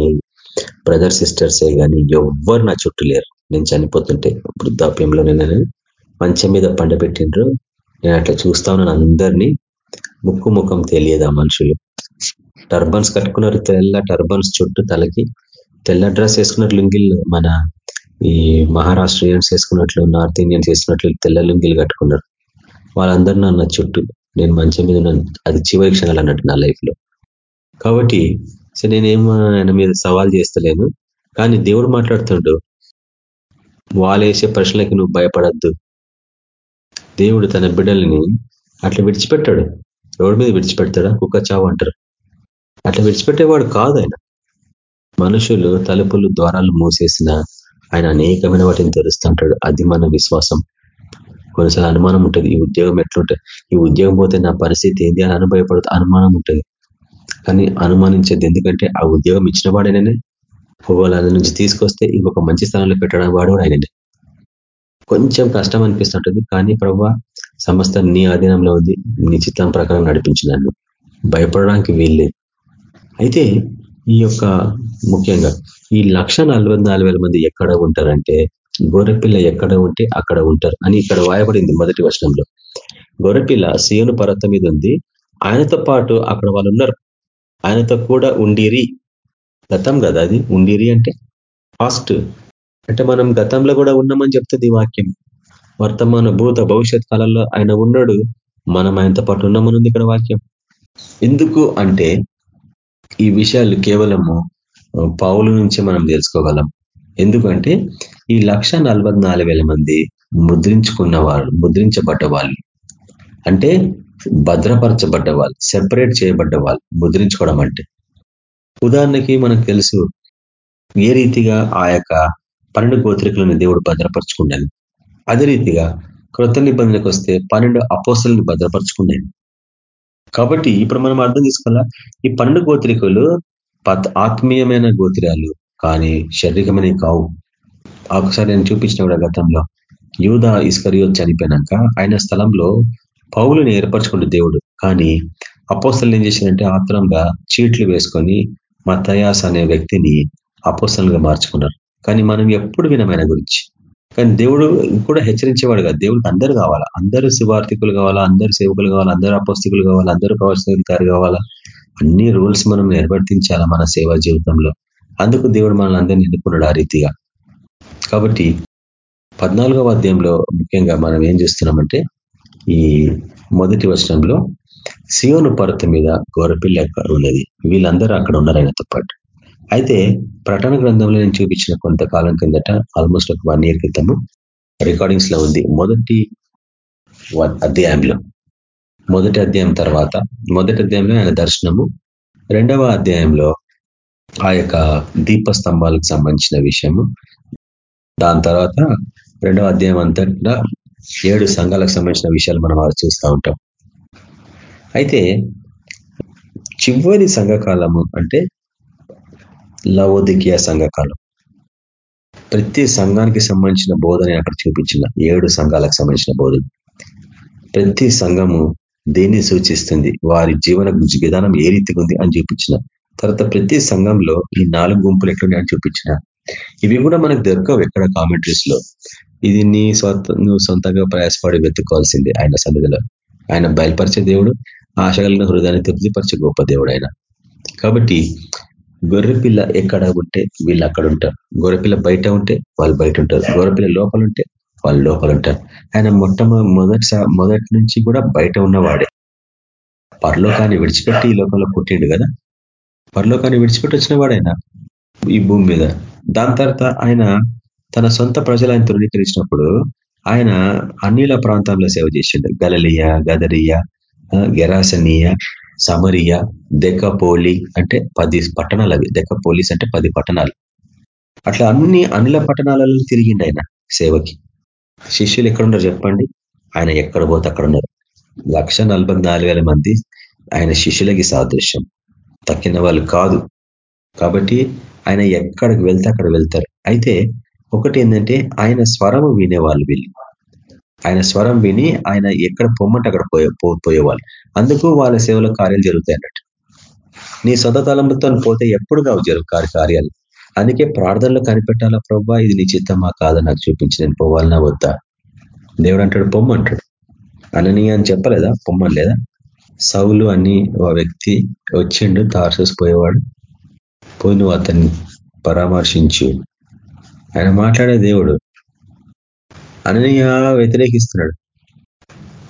Speaker 5: బ్రదర్ సిస్టర్సే కానీ ఎవ్వరు నా చుట్టూ లేరు. నేను చనిపోతుంటే వృద్ధాప్యంలో నేను మంచం మీద పండబెట్టిండ్రు నేను అట్లా చూస్తా ఉన్నాను అందరినీ. ముక్కు ముఖం తెలియదు ఆ మనుషులు. టర్బన్స్ కట్టుకున్నారు తెల్ల టర్బన్స్ చుట్టూ తలకి. తెల్ల డ్రెస్ వేసుకున్నారు లుంగిల్ మన ఈ మహారాష్ట్రియన్స్ వేసుకున్నట్లు నార్త్ ఇండియన్స్ వేసుకున్నట్లు తెల్ల లుంగిలు కట్టుకున్నారు. వాళ్ళందరూ నా చుట్టూ. నేను మంచం మీద అది చివరి క్షణాలు అన్నట్టు నా లైఫ్లో. కాబట్టి సో నేనేం ఆయన మీద సవాల్ చేస్తలేను. కానీ దేవుడు మాట్లాడుతుండు వాళ్ళు వేసే ప్రశ్నలకి నువ్వు భయపడద్దు. దేవుడు తన బిడ్డల్ని అట్లా విడిచిపెట్టాడు. రోడ్డు మీద విడిచిపెడతాడా? కుక్క చావు అంటారు. అట్లా విడిచిపెట్టేవాడు కాదు ఆయన. మనుషులు తలుపులు ద్వారాలు మూసేసిన ఆయన అనేకమైన వాటిని తెరుస్తుంటాడు. అది మన విశ్వాసం. కొన్నిసార్లు అనుమానం ఉంటుంది. ఈ ఉద్యోగం ఎట్లుంటుంది ఈ ఉద్యోగం పోతే నా పరిస్థితి ఏంది అని అనుభవపడుతుంది అనుమానం ఉంటుంది. కానీ అనుమానించేది ఎందుకంటే ఆ ఉద్యోగం ఇచ్చిన వాడైనానే. వాళ్ళ నుంచి తీసుకొస్తే ఇంకొక మంచి స్థానంలో పెట్టడం వాడు ఆయననే. కొంచెం కష్టం అనిపిస్తుంటుంది కానీ ప్రభావ సమస్త నీ అధీనంలో ఉంది నీ చిత్తం ప్రకారం నడిపించినాను భయపడడానికి వీల్లేదు అయితే ఈ యొక్క ముఖ్యంగా ఈ లక్ష మంది ఎక్కడ ఉంటారంటే గొర్రెపిల్ల ఎక్కడ ఉంటే అక్కడ ఉంటారు అని ఇక్కడ వాయబడింది మొదటి వచనంలో. గొర్రెపిల్ల సీయను పర్వతం మీద ఉంది. ఆయనతో పాటు అక్కడ వాళ్ళు ఉన్నారు. ఆయనతో కూడా ఉండిరి గతం కదా అది? ఉండిరి అంటే ఫాస్ట్ అంటే మనం గతంలో కూడా ఉన్నామని చెప్తుంది వాక్యం. వర్తమాన భూత భవిష్యత్ కాలంలో ఆయన ఉన్నాడు. మనం ఆయనతో పాటు ఉన్నామని ఇక్కడ వాక్యం. ఎందుకు అంటే ఈ విషయాలు కేవలము పావుల నుంచే మనం తెలుసుకోగలం. ఎందుకంటే ఈ లక్ష మంది ముద్రించుకున్న వాళ్ళు ముద్రించబడ్డ వాళ్ళు. అంటే భద్రపరచబడ్డ వాళ్ళు సెపరేట్ చేయబడ్డ వాళ్ళు ముద్రించుకోవడం అంటే. ఉదాహరణకి మనకు తెలుసు ఏ రీతిగా ఆ యొక్క పన్నెండు గోత్రికలను దేవుడు భద్రపరచుకున్నాను అదే రీతిగా కృత నిబంధనకు వస్తే పన్నెండు అపోసలను భద్రపరచుకున్నాను కాబట్టి ఇప్పుడు మనం అర్థం చేసుకోవాలా? ఈ పన్నెండు గోత్రికలు ఆత్మీయమైన గోత్రాలు కానీ శారీరకమైన కావు. ఒకసారి నేను చూపించిన కూడా గతంలో యూధ ఇస్కరియో చనిపోయినాక ఆయన స్థలంలో పౌలుని ఏర్పరచుకుంటు దేవుడు. కానీ అపోసలు ఏం చేశారంటే ఆత్రంగా చీట్లు వేసుకొని మతయాస్ అనే వ్యక్తిని అపోసలుగా మార్చుకున్నారు. కానీ మనం ఎప్పుడు వినమైన గురించి. కానీ దేవుడు కూడా హెచ్చరించేవాడు కదా. దేవుడికి అందరూ కావాలా? అందరూ శివార్థికులు కావాలా? అందరూ సేవకులు కావాలా? అందరూ అపోస్తికులు కావాలా? అందరూ ప్రవచనకారు కావాలా? అన్ని రూల్స్ మనం నిర్వర్తించాలా మన సేవా జీవితంలో. అందుకు దేవుడు మనల్ని అందరినీ ఎన్నుకున్నాడు ఆ రీతిగా. కాబట్టి పద్నాలుగవ అధ్యాయంలో ముఖ్యంగా మనం ఏం చేస్తున్నామంటే ఈ మొదటి వచనంలో సియోను పర్వత మీద గోరపిల్ల ఉన్నది. వీళ్ళందరూ అక్కడ ఉన్నారు ఆయనతో పాటు. అయితే ప్రటన గ్రంథంలో నేను చూపించిన కొంతకాలం కిందట ఆల్మోస్ట్ ఒక వన్ ఇయర్ క్రితము రికార్డింగ్స్లో ఉంది. మొదటి అధ్యాయంలో. మొదటి అధ్యాయం తర్వాత మొదటి అధ్యాయంలో ఆయన దర్శనము. రెండవ అధ్యాయంలో ఆ యొక్క దీపస్తంభాలకు సంబంధించిన విషయము. దాని తర్వాత రెండవ అధ్యాయం అంతటా ఏడు సంఘాలకు సంబంధించిన విషయాలు మనం చూస్తూ ఉంటాం. అయితే చివరి సంఘకాలము అంటే లవోదికియా సంఘకాలం. ప్రతి సంఘానికి సంబంధించిన బోధన అక్కడ చూపించిన ఏడు సంఘాలకు సంబంధించిన బోధన. ప్రతి సంఘము దేన్ని సూచిస్తుంది? వారి జీవన విధానం ఏ రీతిగా ఉంది అని చూపించిన. తర్వాత ప్రతి సంఘంలో ఈ నాలుగు గుంపులు ఎట్లున్నాయని చూపించిన. ఇవి కూడా మనకు దొరకవు ఎక్కడ కామెంటరీస్లో ఇది నీ సొంత నువ్వు సొంతంగా ప్రయాసపడి వెతుక్కోవాల్సిందే ఆయన సన్నిధిలో. ఆయన బయలుపరిచే దేవుడు ఆశగలను హృదయాన్ని తృప్తిపరిచే గొప్ప దేవుడు ఆయన. కాబట్టి గొర్రెపిల్ల ఎక్కడ ఉంటే వీళ్ళు అక్కడ ఉంటారు. గొర్రెపిల్ల బయట ఉంటే వాళ్ళు బయట ఉంటారు. గొర్రెపిల్ల లోపల ఉంటే వాళ్ళు లోపల ఉంటారు. ఆయన మొట్టమొదటి మొదటి నుంచి కూడా బయట ఉన్నవాడే. పరలోకాన్ని విడిచిపెట్టి ఈ లోకంలో పుట్టిండు కదా. పరలోకాన్ని విడిచిపెట్టి వచ్చిన వాడైనా ఈ భూమి మీద. దాని తర్వాత ఆయన తన సొంత ప్రజలు ఆయన తృణీకరించినప్పుడు ఆయన అన్నిల ప్రాంతాల్లో సేవ చేసిండు. గలలియ గదరియ గెరాసనీయ సమరియ దెకపోలి అంటే పది పట్టణాలు అవి. దెకపోలిస్ అంటే పది పట్టణాలు. అట్లా అన్ని అనిల పట్టణాలలో తిరిగిండు ఆయన సేవకి. శిష్యులు ఎక్కడున్నారు చెప్పండి? ఆయన ఎక్కడ పోతే అక్కడ ఉన్నారు. లక్ష మంది ఆయన శిష్యులకి సాదృశ్యం. తక్కిన వాళ్ళు కాదు. కాబట్టి ఆయన ఎక్కడికి వెళ్తే అక్కడ వెళ్తారు. అయితే ఒకటి ఏంటంటే ఆయన స్వరము వినేవాళ్ళు వీళ్ళు ఆయన స్వరం విని ఆయన ఎక్కడ పొమ్మంటే అక్కడ పోయే పోయేవాళ్ళు. అందుకు వాళ్ళ సేవలో కార్యాలు జరుగుతాయి అన్నట్టు. నీ సొంత తలంపుతో పోతే ఎప్పుడు కావు జరుగు కార్యాలు. అందుకే ప్రార్థనలో కనిపెట్టాలా ప్రభా? ఇది నీ చిత్తమా? కాదు? నాకు చూపించి నేను పోవాలన్నా వద్దా? దేవుడు అంటాడు పొమ్మంటాడు అనని అని చెప్పలేదా? పొమ్మని లేదా? సౌలు అని ఆ వ్యక్తి వచ్చిండు తార్సస్ పోయేవాడు. పోయి నువ్వు అతన్ని పరామర్శించు. ఆయన మాట్లాడే దేవుడు. అననీయ వ్యతిరేకిస్తున్నాడు.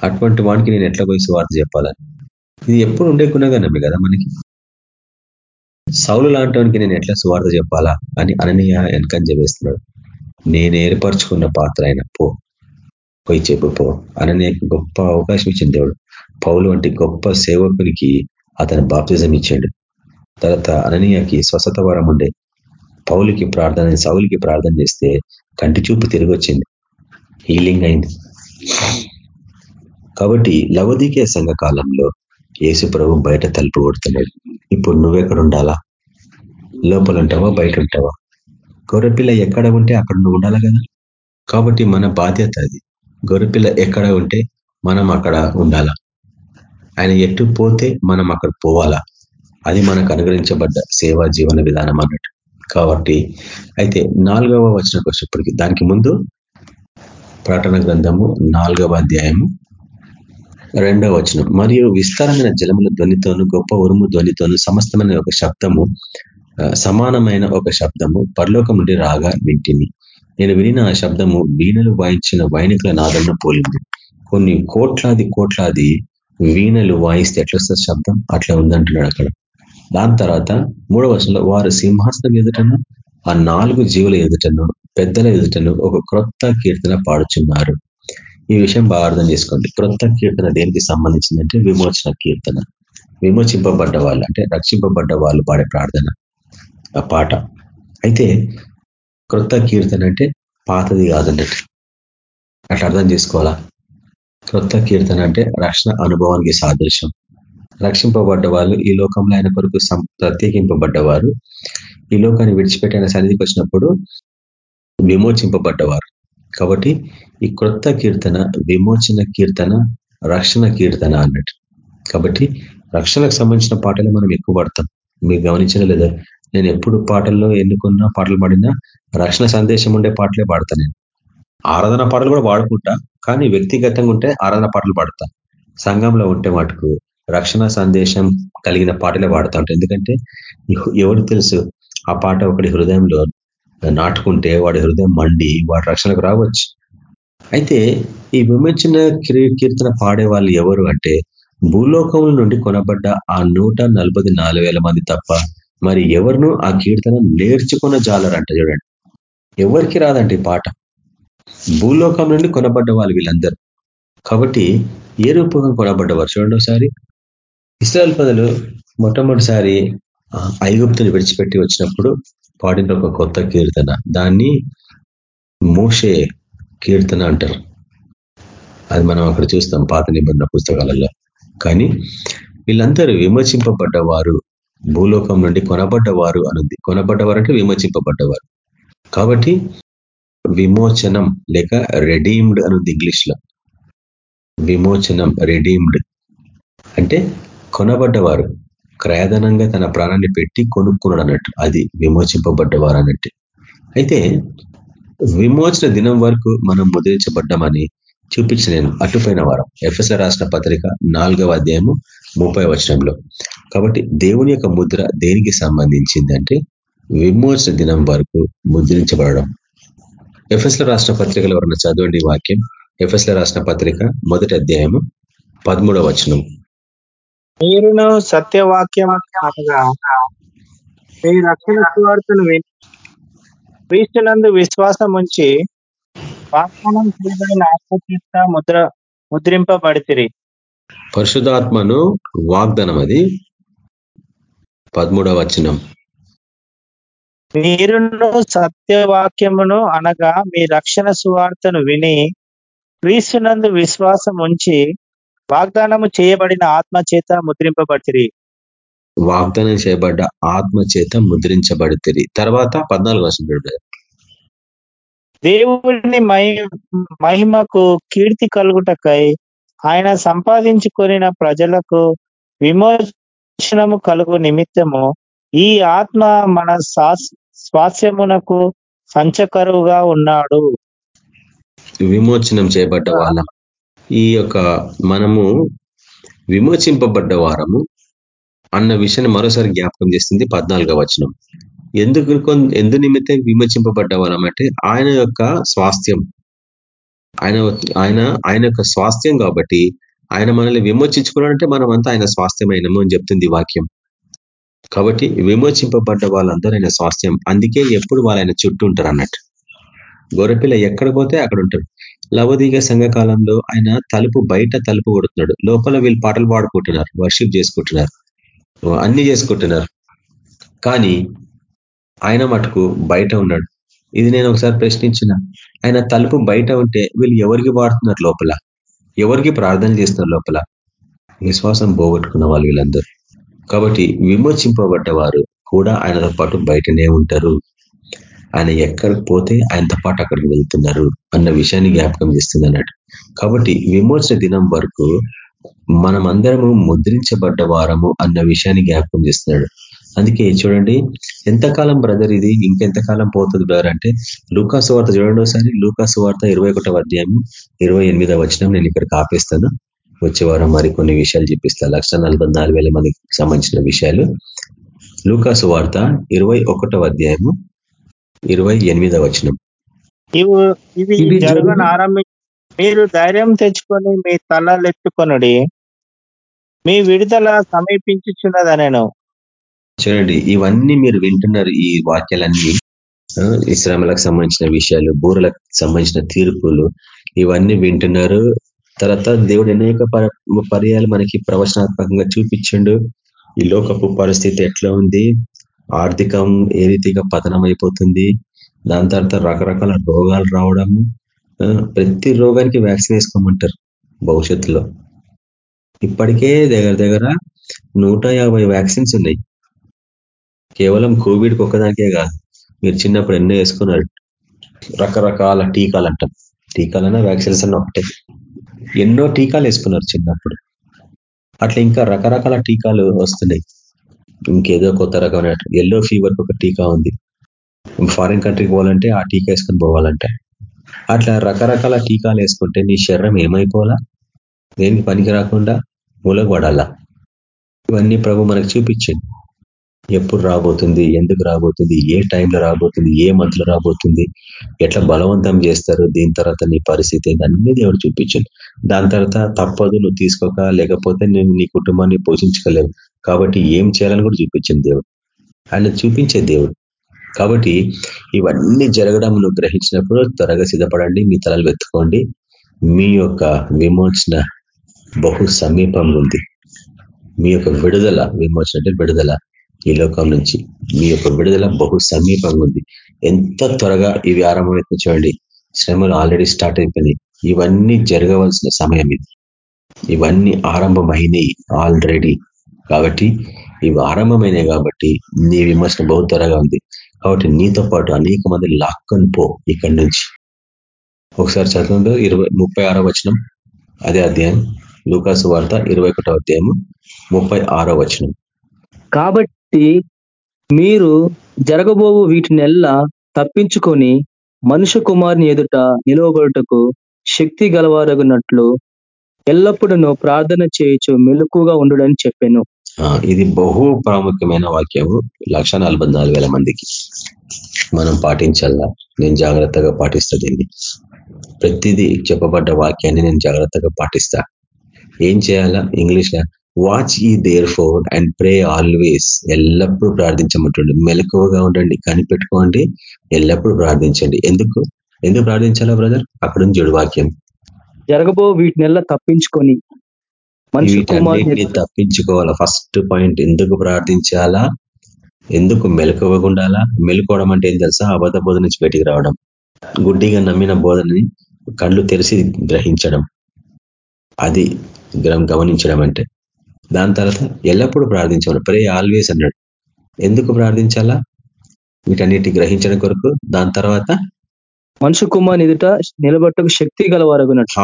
Speaker 5: అటువంటి వాడికి నేను ఎట్లా పోయి సువార్త చెప్పాలని? ఇది ఎప్పుడు ఉండే గుణగణమే కదా మనకి. సౌలు లాంటి నేను ఎట్లా సువార్త చెప్పాలా అని అననీయ వెనకని చెప్పేస్తున్నాడు నేను ఏర్పరచుకున్న పాత్ర అయిన పో పోయి చెప్పు పో. అననీయకి గొప్ప అవకాశం ఇచ్చింది దేవుడు. పౌలు వంటి గొప్ప సేవకునికి అతను బాప్తిజం ఇచ్చాడు. తర్వాత అననీయకి స్వస్థత వరం ఉండే పౌలికి ప్రార్థన సౌలికి ప్రార్థన చేస్తే కంటి చూపు తిరిగి వచ్చింది హీలింగ్ అయింది. కాబట్టి లవదీకే సంఘ కాలంలో యేసు ప్రభు బయట తలుపు కొడుతున్నాడు. ఇప్పుడు నువ్వెక్కడ ఉండాలా లోపల ఉంటావా బయట ఉంటావా గొర్రెపిల్ల ఎక్కడ ఉంటే అక్కడ నువ్వు ఉండాలి కదా? కాబట్టి మన బాధ్యత అది. గొర్రెపిల్ల ఎక్కడ ఉంటే మనం అక్కడ ఉండాలా? ఆయన ఎటు పోతే మనం అక్కడ పోవాలా? అది మనకు అనుగ్రహించబడ్డ సేవా జీవన విధానం అన్నట్టు. కాబట్టి అయితే నాలుగవ వచనకు వచ్చేప్పటికి దానికి ముందు ప్రకటన గ్రంథము నాలుగవ అధ్యాయము రెండవ వచనం. మరియు విస్తారమైన జలముల ధ్వనితోను గొప్ప ఉరుము ధ్వనితోను సమస్తమైన ఒక శబ్దము సమానమైన ఒక శబ్దము పరలోకం నుండి రాగా వింటిని నేను వినిన ఆ శబ్దము వీణలు వాయించిన వైనికుల నాదలను పోలింది. కొన్ని కోట్లాది కోట్లాది వీణలు వాయిస్తే ఎట్లా శబ్దం? అట్లా ఉందంటున్నాడు అక్కడ. దాని తర్వాత మూడవ వర్షంలో వారు సింహాసనం ఎదుటను ఆ నాలుగు జీవుల ఎదుటను పెద్దల ఎదుటను ఒక క్రొత్త కీర్తన పాడుచున్నారు. ఈ విషయం బాగా అర్థం చేసుకోండి. క్రొత్త కీర్తన దేనికి సంబంధించిందంటే విమోచన కీర్తన. విమోచింపబడ్డ వాళ్ళు అంటే రక్షింపబడ్డ వాళ్ళు పాడే ప్రార్థన ఆ పాట. అయితే క్రొత్త కీర్తన అంటే పాతది కాదన్నట్టు. అట్లా అర్థం చేసుకోవాలా? క్రొత్త కీర్తన అంటే రక్షణ అనుభవానికి సాదృశ్యం. రక్షింపబడ్డ వాళ్ళు ఈ లోకంలో ఆయన కొరకు ప్రత్యేకింపబడ్డవారు. ఈ లోకాన్ని విడిచిపెట్టి ఆయన సన్నిధికి వచ్చినప్పుడు విమోచింపబడ్డవారు. కాబట్టి ఈ క్రొత్త కీర్తన విమోచన కీర్తన రక్షణ కీర్తన అన్నట్టు. కాబట్టి రక్షణకు సంబంధించిన పాటలే మనం ఎక్కువ పడతాం మీరు గమనించిన లేదా నేను ఎప్పుడు పాటల్లో ఎన్నుకున్నా పాటలు పాడినా రక్షణ సందేశం ఉండే పాటలే పాడతా నేను. ఆరాధన పాటలు కూడా వాడుకుంటా కానీ వ్యక్తిగతంగా ఉంటే ఆరాధన పాటలు పాడతా. సంఘంలో ఉంటే మటుకు రక్షణ సందేశం కలిగిన పాటలే పాడుతూ ఉంటాయి. ఎందుకంటే ఎవరు తెలుసు ఆ పాట ఒకటి హృదయంలో నాటుకుంటే వాడి హృదయం మండి వాడి రక్షణకు రావచ్చు. అయితే ఈ విమోచన కీర్తన పాడే వాళ్ళు ఎవరు అంటే భూలోకం నుండి కొనబడ్డ ఆ నూట మంది తప్ప మరి ఎవరినూ ఆ కీర్తన నేర్చుకున్న జాలరంట చూడండి. ఎవరికి రాదండి పాట? భూలోకం నుండి కొనబడ్డ వాళ్ళు వీళ్ళందరూ. కాబట్టి ఏ రూపంగా కొనబడ్డవారు? చూడండి ఒకసారి. ఇస్రాయల్ పదలు మొట్టమొదటిసారి ఐగుప్తుని విడిచిపెట్టి వచ్చినప్పుడు పాడిన ఒక కొత్త కీర్తన. దాన్ని మోషే కీర్తన అంటారు. అది మనం అక్కడ చూస్తాం పాత నిబంధన పుస్తకాలలో. కానీ వీళ్ళందరూ విమర్శింపబడ్డవారు భూలోకం నుండి కొనబడ్డవారు అనుంది. కొనబడ్డవారు అంటే విమర్శింపబడ్డవారు కాబట్టి విమోచనం లేక రెడీమ్డ్ అనుంది ఇంగ్లీష్లో విమోచనం రెడీమ్డ్ అంటే కొనబడ్డవారు. క్రయధనంగా తన ప్రాణాన్ని పెట్టి కొనుక్కున్నాడు అన్నట్టు అది విమోచింపబడ్డవారు అన్నట్టు. అయితే విమోచన దినం వరకు మనం ముద్రించబడ్డామని చూపించిన నేను అటుపోయిన వారం. ఎఫ్ఎస్ఆర్ రాసిన పత్రిక నాలుగవ అధ్యాయము ముప్పై వచనంలో. కాబట్టి దేవుని యొక్క ముద్ర దేనికి సంబంధించింది అంటే విమోచన దినం వరకు ముద్రించబడడం. ఎఫ్ఎస్ల రాష్ట్ర పత్రికలు ఎవరన్నా చదవండి వాక్యం. ఎఫ్ఎస్ల రాష్ట్ర పత్రిక మొదటి అధ్యాయము పదమూడవ వచనం
Speaker 3: మీరును సత్యవాక్యం మీ రక్షణ సువార్తను విని క్రీస్తునందు విశ్వాసం ఉంచి వాగ్దానం చేయబడిన ఆత్మచేత ముద్ర ముద్రింపబడితిరి.
Speaker 5: పరిశుధాత్మను వాగ్దానం అది పదమూడవ వచనం.
Speaker 3: మీరును సత్యవాక్యమును అనగా మీ రక్షణ సువార్తను విని క్రీస్తునందు విశ్వాసం ఉంచి వాగ్దానము చేయబడిన ఆత్మ చేత ముద్రింపబడితిరి.
Speaker 5: వాగ్దానం చేయబడ్డ ఆత్మ చేత ముద్రించబడితిరి. తర్వాత పద్నాలుగు వర్షం
Speaker 3: దేవుడిని మహిమకు కీర్తి కలుగుటకై ఆయన సంపాదించుకొనిన ప్రజలకు విమోచనము కలుగు నిమిత్తము ఈ ఆత్మ మన స్వాస్యమునకు సంచకరువుగా ఉన్నాడు.
Speaker 5: విమోచనం చేయబడ్డ వాళ్ళం ఈ యొక్క మనము విమోచింపబడ్డ వారము అన్న విషయాన్ని మరోసారి జ్ఞాపకం చేస్తుంది పద్నాలుగో వచనం. ఎందుకు ఎందు నిమిత్తం విమోచింపబడ్డ వారం అంటే ఆయన యొక్క స్వాస్థ్యం. ఆయన ఆయన ఆయన యొక్క స్వాస్థ్యం కాబట్టి ఆయన మనల్ని విమోచించుకున్నాడంటే మనం అంతా ఆయన స్వాస్థ్యమైనము అని చెప్తుంది వాక్యం. కాబట్టి విమోచింపబడ్డ వాళ్ళందరూ ఆయన స్వాస్థ్యం. అందుకే ఎప్పుడు వాళ్ళు ఆయన చుట్టూ ఉంటారు అన్నట్టు. గొర్రెపిల్ల ఎక్కడ పోతే అక్కడ ఉంటాడు. లవదీగ సంఘకాలంలో ఆయన తలుపు బయట తలుపు కొడుతున్నాడు. లోపల వీళ్ళు పాటలు పాడుకుంటున్నారు వర్షిప్ చేసుకుంటున్నారు. అన్ని చేసుకుంటున్నారు. కానీ ఆయన మటుకు బయట ఉన్నాడు. ఇది నేను ఒకసారి ప్రశ్నించిన. ఆయన తలుపు బయట ఉంటే వీళ్ళు ఎవరికి పాడుతున్నారు లోపల? ఎవరికి ప్రార్థన చేస్తున్నారు లోపల? విశ్వాసం పోగొట్టుకున్న వాళ్ళు వీళ్ళందరూ. కాబట్టి విమోచింపబడ్డ వారు కూడా ఆయనతో పాటు బయటనే ఉంటారు. ఆయన ఎక్కడికి పోతే ఆయనతో పాటు అక్కడికి వెళ్తున్నారు అన్న విషయాన్ని జ్ఞాపకం చేస్తుంది అన్నట్టు కాబట్టి విమోచన దినం వరకు మనమందరము ముద్రించబడ్డ వారము అన్న విషయాన్ని జ్ఞాపకం చేస్తున్నాడు. అందుకే చూడండి ఎంతకాలం బ్రదర్ ఇది ఇంకెంతకాలం పోతుంది బ్రదర్ అంటే లూకాసు వార్త చూడండి ఒకసారి లూకాసు వార్త ఇరవై ఒకటో అధ్యాయం ఇరవై ఎనిమిదవ వచ్చిన నేను ఇక్కడికి ఆపేస్తాను వచ్చే వారం మరి కొన్ని విషయాలు చెప్పిస్తాను లక్ష మందికి సంబంధించిన విషయాలు. లూకాసు వార్త ఇరవై అధ్యాయము ఇరవై ఎనిమిదవ వచనం.
Speaker 3: ఇవి జరగని ఆరంభి మీరు ధైర్యం తెచ్చుకొని మీ తలలెత్తుకొనుడి. మీ విడుదల సమీపించుచున్నదనేను.
Speaker 5: చూడండి ఇవన్నీ మీరు వింటున్నారు ఈ వాక్యాలన్నీ. ఇస్రామలకు సంబంధించిన విషయాలు బూరలకు సంబంధించిన తీర్పులు ఇవన్నీ వింటున్నారు. తర్వాత దేవుడు అనేక పర్యాలు మనకి ప్రవచనాత్మకంగా చూపించిండు. ఈ లోకపు పరిస్థితి ఎట్లా ఉంది? ఆర్థికం ఏ రీతిగా పతనం అయిపోతుంది దాని తర్వాత రకరకాల రోగాలు రావడము ప్రతి రోగానికి వ్యాక్సిన్ వేసుకోమంటారు భవిష్యత్తులో. ఇప్పటికే దగ్గర దగ్గర నూట వ్యాక్సిన్స్ ఉన్నాయి. కేవలం కోవిడ్కి ఒక్కదానికే కాదు. మీరు చిన్నప్పుడు ఎన్నో వేసుకున్నారు. రకరకాల టీకాలు అంటాం టీకాలన్నా వ్యాక్సిన్స్ అన్న ఒకటే. ఎన్నో టీకాలు వేసుకున్నారు చిన్నప్పుడు. అట్లా ఇంకా రకరకాల టీకాలు వస్తున్నాయి. ఇంకేదో కొత్త రకమైన ఎల్లో ఫీవర్ ఒక టీకా ఉంది. ఫారిన్ కంట్రీకి పోవాలంటే ఆ టీకా వేసుకొని పోవాలంటే. అట్లా రకరకాల టీకాలు వేసుకుంటే నీ శరీరం ఏమైపోవాలా? దేనికి పనికి రాకుండా? మూలగొడాలా ఇవన్నీ ప్రభు మనకు చూపించండి ఎప్పుడు రాబోతుంది? ఎందుకు రాబోతుంది? ఏ టైంలో రాబోతుంది? ఏ మంత్లో రాబోతుంది? ఎట్లా బలవంతం చేస్తారు? దీని తర్వాత నీ పరిస్థితి అన్ని దేవుడు చూపించింది దాని తర్వాత తప్పదు నువ్వు తీసుకోక లేకపోతే నేను నీ కుటుంబాన్ని పోషించుకోలేవు కాబట్టి ఏం చేయాలని కూడా చూపించింది దేవుడు. ఆయన చూపించే దేవుడు. కాబట్టి ఇవన్నీ జరగడం గ్రహించినప్పుడు త్వరగా సిద్ధపడండి మీ తలలు వెతుకోండి మీ యొక్క విమోచన బహు సమీపం ఉంది. మీ యొక్క విడుదల విమోచన అంటే విడుదల ఈ లోకం నుంచి. మీ యొక్క విడుదల బహు సమీపంగా ఉంది. ఎంత త్వరగా ఇవి ఆరంభమైతే చూడండి. శ్రమలు ఆల్రెడీ స్టార్ట్ అయిపోయినాయి. ఇవన్నీ జరగవలసిన సమయం ఇది. ఇవన్నీ ఆరంభమైనవి ఆల్రెడీ కాబట్టి ఇవి ఆరంభమైనవి కాబట్టి నీ విమర్శన బహు త్వరగా ఉంది. కాబట్టి నీతో పాటు అనేక మంది లాక్కొని పో ఇక్కడి నుంచి. ఒకసారి చదువు ఇరవై ముప్పై ఆరో వచనం. అదే అధ్యాయం. లూకాసు వార్త ఇరవై ఒకటో అధ్యాయము ముప్పై ఆరో వచనం.
Speaker 4: కాబట్టి మీరు జరగబోవు వీటినెల్లా తప్పించుకొని మనుషు కుమారుని ఎదుట నిలవబడుటకు శక్తి గలవారగునట్లు ఎల్లప్పుడూ ప్రార్థన చేయొచ్చు మెలుకుగా ఉండుడని చెప్పాను.
Speaker 5: ఇది బహు ప్రాముఖ్యమైన వాక్యము లక్ష మందికి. మనం పాటించాలా? నేను జాగ్రత్తగా పాటిస్తా దీన్ని. ప్రతిదీ చెప్పబడ్డ వాక్యాన్ని నేను జాగ్రత్తగా పాటిస్తా. ఏం చేయాలా? English watch ye therefore and pray always ఎల్లప్పుడూ ప్రార్థించమంటుండి. మెలకువగా ఉండండి కనిపెట్టుకోండి ఎల్లప్పుడూ ప్రార్థించండి. ఎందుకు? ఎందుకు ప్రార్థించాలా బ్రదర్? అక్కడ నుంచి వాక్యం.
Speaker 4: జరగబో వీటినెల్లా తప్పించుకొని
Speaker 5: వీటన్నిటిని తప్పించుకోవాలా. ఫస్ట్ పాయింట్ ఎందుకు ప్రార్థించాలా? ఎందుకు మెలకువగా ఉండాలా మెలుకోవడం అంటే ఏం తెలుసా? అబద్ధ బోధ నుంచి బయటికి రావడం. గుడ్డిగా నమ్మిన బోధనని కళ్ళు తెరిచి గ్రహించడం. అది గమనించడం అంటే. దాని తర్వాత ఎల్లప్పుడూ ప్రార్థించాలి ప్రే ఆల్వేస్ అన్నాడు. ఎందుకు ప్రార్థించాలా? వీటన్నిటి గ్రహించడం కొరకు. దాని తర్వాత
Speaker 4: మనుషు కుమార్ ఎదుట నిలబట్టకు శక్తి గలవారగునట్టు.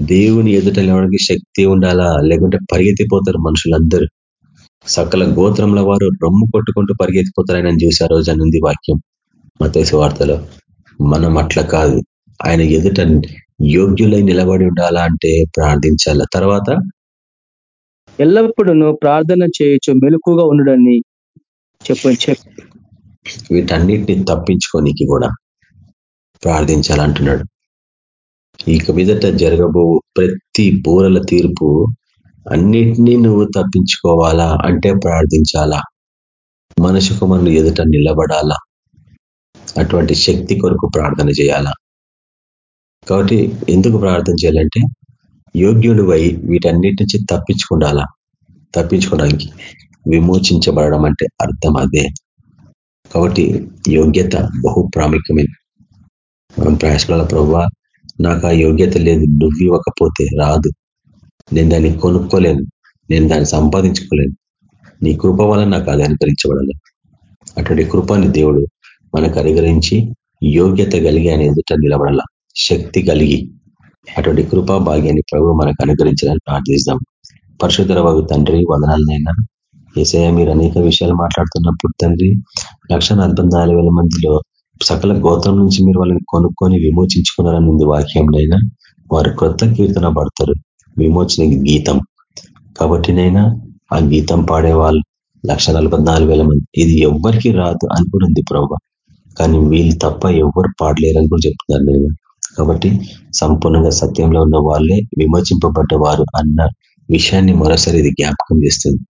Speaker 5: దేవుని ఎదుట నిలబడడానికి శక్తి ఉండాలా? లేకుంటే పరిగెత్తిపోతారు మనుషులందరూ. సకల గోత్రంల వారు రొమ్ము కొట్టుకుంటూ పరిగెత్తిపోతారని చూసి ఆ రోజు అనుంది వాక్యం. మతేసు వార్తలో మనం అట్లా కాదు. ఆయన ఎదుట యోగ్యులై నిలబడి ఉండాలా అంటే ప్రార్థించాల. తర్వాత
Speaker 4: ఎల్లప్పుడూ ప్రార్థన చేయొచ్చు మెలుకుగా ఉండడని చెప్పు చెప్పు.
Speaker 5: వీటన్నిటిని తప్పించుకోనికి కూడా ప్రార్థించాలంటున్నాడు. ఇక మీదట జరగబో ప్రతి బూరల తీర్పు అన్నిటినీ నువ్వు తప్పించుకోవాలా అంటే ప్రార్థించాలా? మనసుకు మనం ఎదుట నిలబడాలా? అటువంటి శక్తి కొరకు ప్రార్థన చేయాలా? కాబట్టి ఎందుకు ప్రార్థన చేయాలంటే యోగ్యుడు వై వీటన్నిటి నుంచి తప్పించుకుండాలా? తప్పించుకోవడానికి విమోచించబడడం అంటే అర్థం అదే. కాబట్టి యోగ్యత బహు ప్రాముఖ్యమైన మనం ప్రయాసపడాల ప్రభావ నాకు ఆ యోగ్యత లేదు నువ్వు ఇవ్వకపోతే రాదు. నేను దాన్ని కొనుక్కోలేను నేను దాన్ని సంపాదించుకోలేను. నీ కృప వల్ల నాకు అది అనుకరించబడాలి అటువంటి కృపాని దేవుడు మనకు అనుగ్రహించి యోగ్యత కలిగి ఆయన ఎదుట నిలబడాల? శక్తి కలిగి. అటువంటి కృపా భాగ్యాన్ని ప్రభు మనకు అనుగ్రహించాలని ప్రార్థిస్తాం. పరశుధర బాబు తండ్రి వదనాలనైనా ఏసయ మీరు అనేక విషయాలు మాట్లాడుతున్నప్పుడు తండ్రి లక్ష మందిలో సకల గోత్రం నుంచి మీరు వాళ్ళని కొనుక్కొని విమోచించుకున్నారని ఉంది వాక్యంనైనా వారు కొత్త కీర్తన పడతారు. విమోచన గీతం. కాబట్టి నైనా ఆ గీతం పాడే వాళ్ళు లక్ష మంది. ఇది ఎవ్వరికి రాదు అని కూడా ఉంది ప్రభావ కానీ వీళ్ళు తప్ప ఎవ్వరు పాడలేరని కూడా చెప్తున్నారు నేను. కాబట్టి సంపూర్ణంగా సత్యంలో ఉన్న వాళ్ళే విమోచింపబడ్డ వారు అన్న విషయాన్ని మరోసారి ఇది జ్ఞాపకం చేస్తుంది.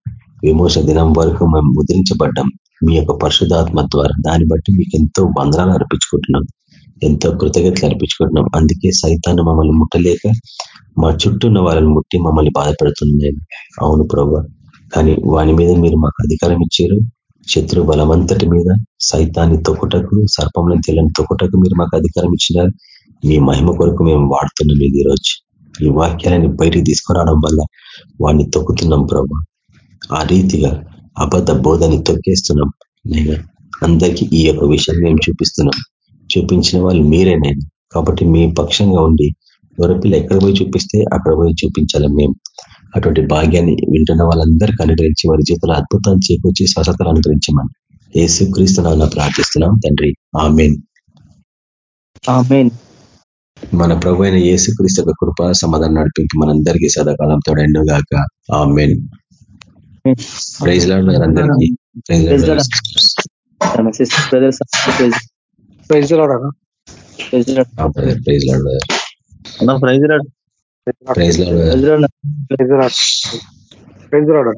Speaker 5: విమోచ దినం వరకు మేము ముద్రించబడ్డాం. మీ యొక్క పరిశుధాత్మ ద్వారా దాన్ని బట్టి మీకు ఎంతో వందనాలు అర్పించుకుంటున్నాం. ఎంతో కృతజ్ఞతలు అర్పించుకుంటున్నాం. అందుకే సైతాన్ని మమ్మల్ని ముట్టలేక మా చుట్టూ ఉన్న వాళ్ళని ముట్టి మమ్మల్ని బాధపెడుతున్నాయి. అవును ప్రభు. కానీ వాని మీద మీరు మాకు అధికారం ఇచ్చారు. శత్రు బలమంతటి మీద సైతాన్ని తొక్కుటకు సర్పంలో తెల్లని తొక్కుటకు మీరు మాకు అధికారం ఇచ్చినారు. మీ మహిమ కొరకు మేము వాడుతున్నాం ఇది ఈరోజు. ఈ వాక్యాలని బయటికి తీసుకురావడం వల్ల వాడిని తొక్కుతున్నాం ప్రభా. ఆ రీతిగా అబద్ధ బోధని తొక్కేస్తున్నాం నేను. అందరికీ ఈ యొక్క విషయాన్ని మేము చూపిస్తున్నాం చూపించిన వాళ్ళు మీరే నేను. కాబట్టి మీ పక్షంగా ఉండి గొరపిల్ల ఎక్కడ పోయి చూపిస్తే అక్కడ పోయి చూపించాలి మేము అటువంటి భాగ్యాన్ని వింటున్న వాళ్ళందరికీ అనుగ్రహించి వారి జీవితంలో అద్భుతాన్ని చేకూర్చి స్వస్థతలు అనుగ్రహించమని యేసు క్రీస్తున్నా ప్రార్థిస్తున్నాం తండ్రి. ఆమెన్. మన ప్రభు అయిన యేసుక్రీస్తు యొక్క కృప సమాధానం నడిపించి మనందరికీ సదాకాలం తోడెండుగాక. ఆ మెయిన్ ప్రైజ్ లాడ్ అందరికీ. Praise Lord
Speaker 1: praise
Speaker 5: Lord. Praise. Lord
Speaker 1: praise Lord. Praise లాడారా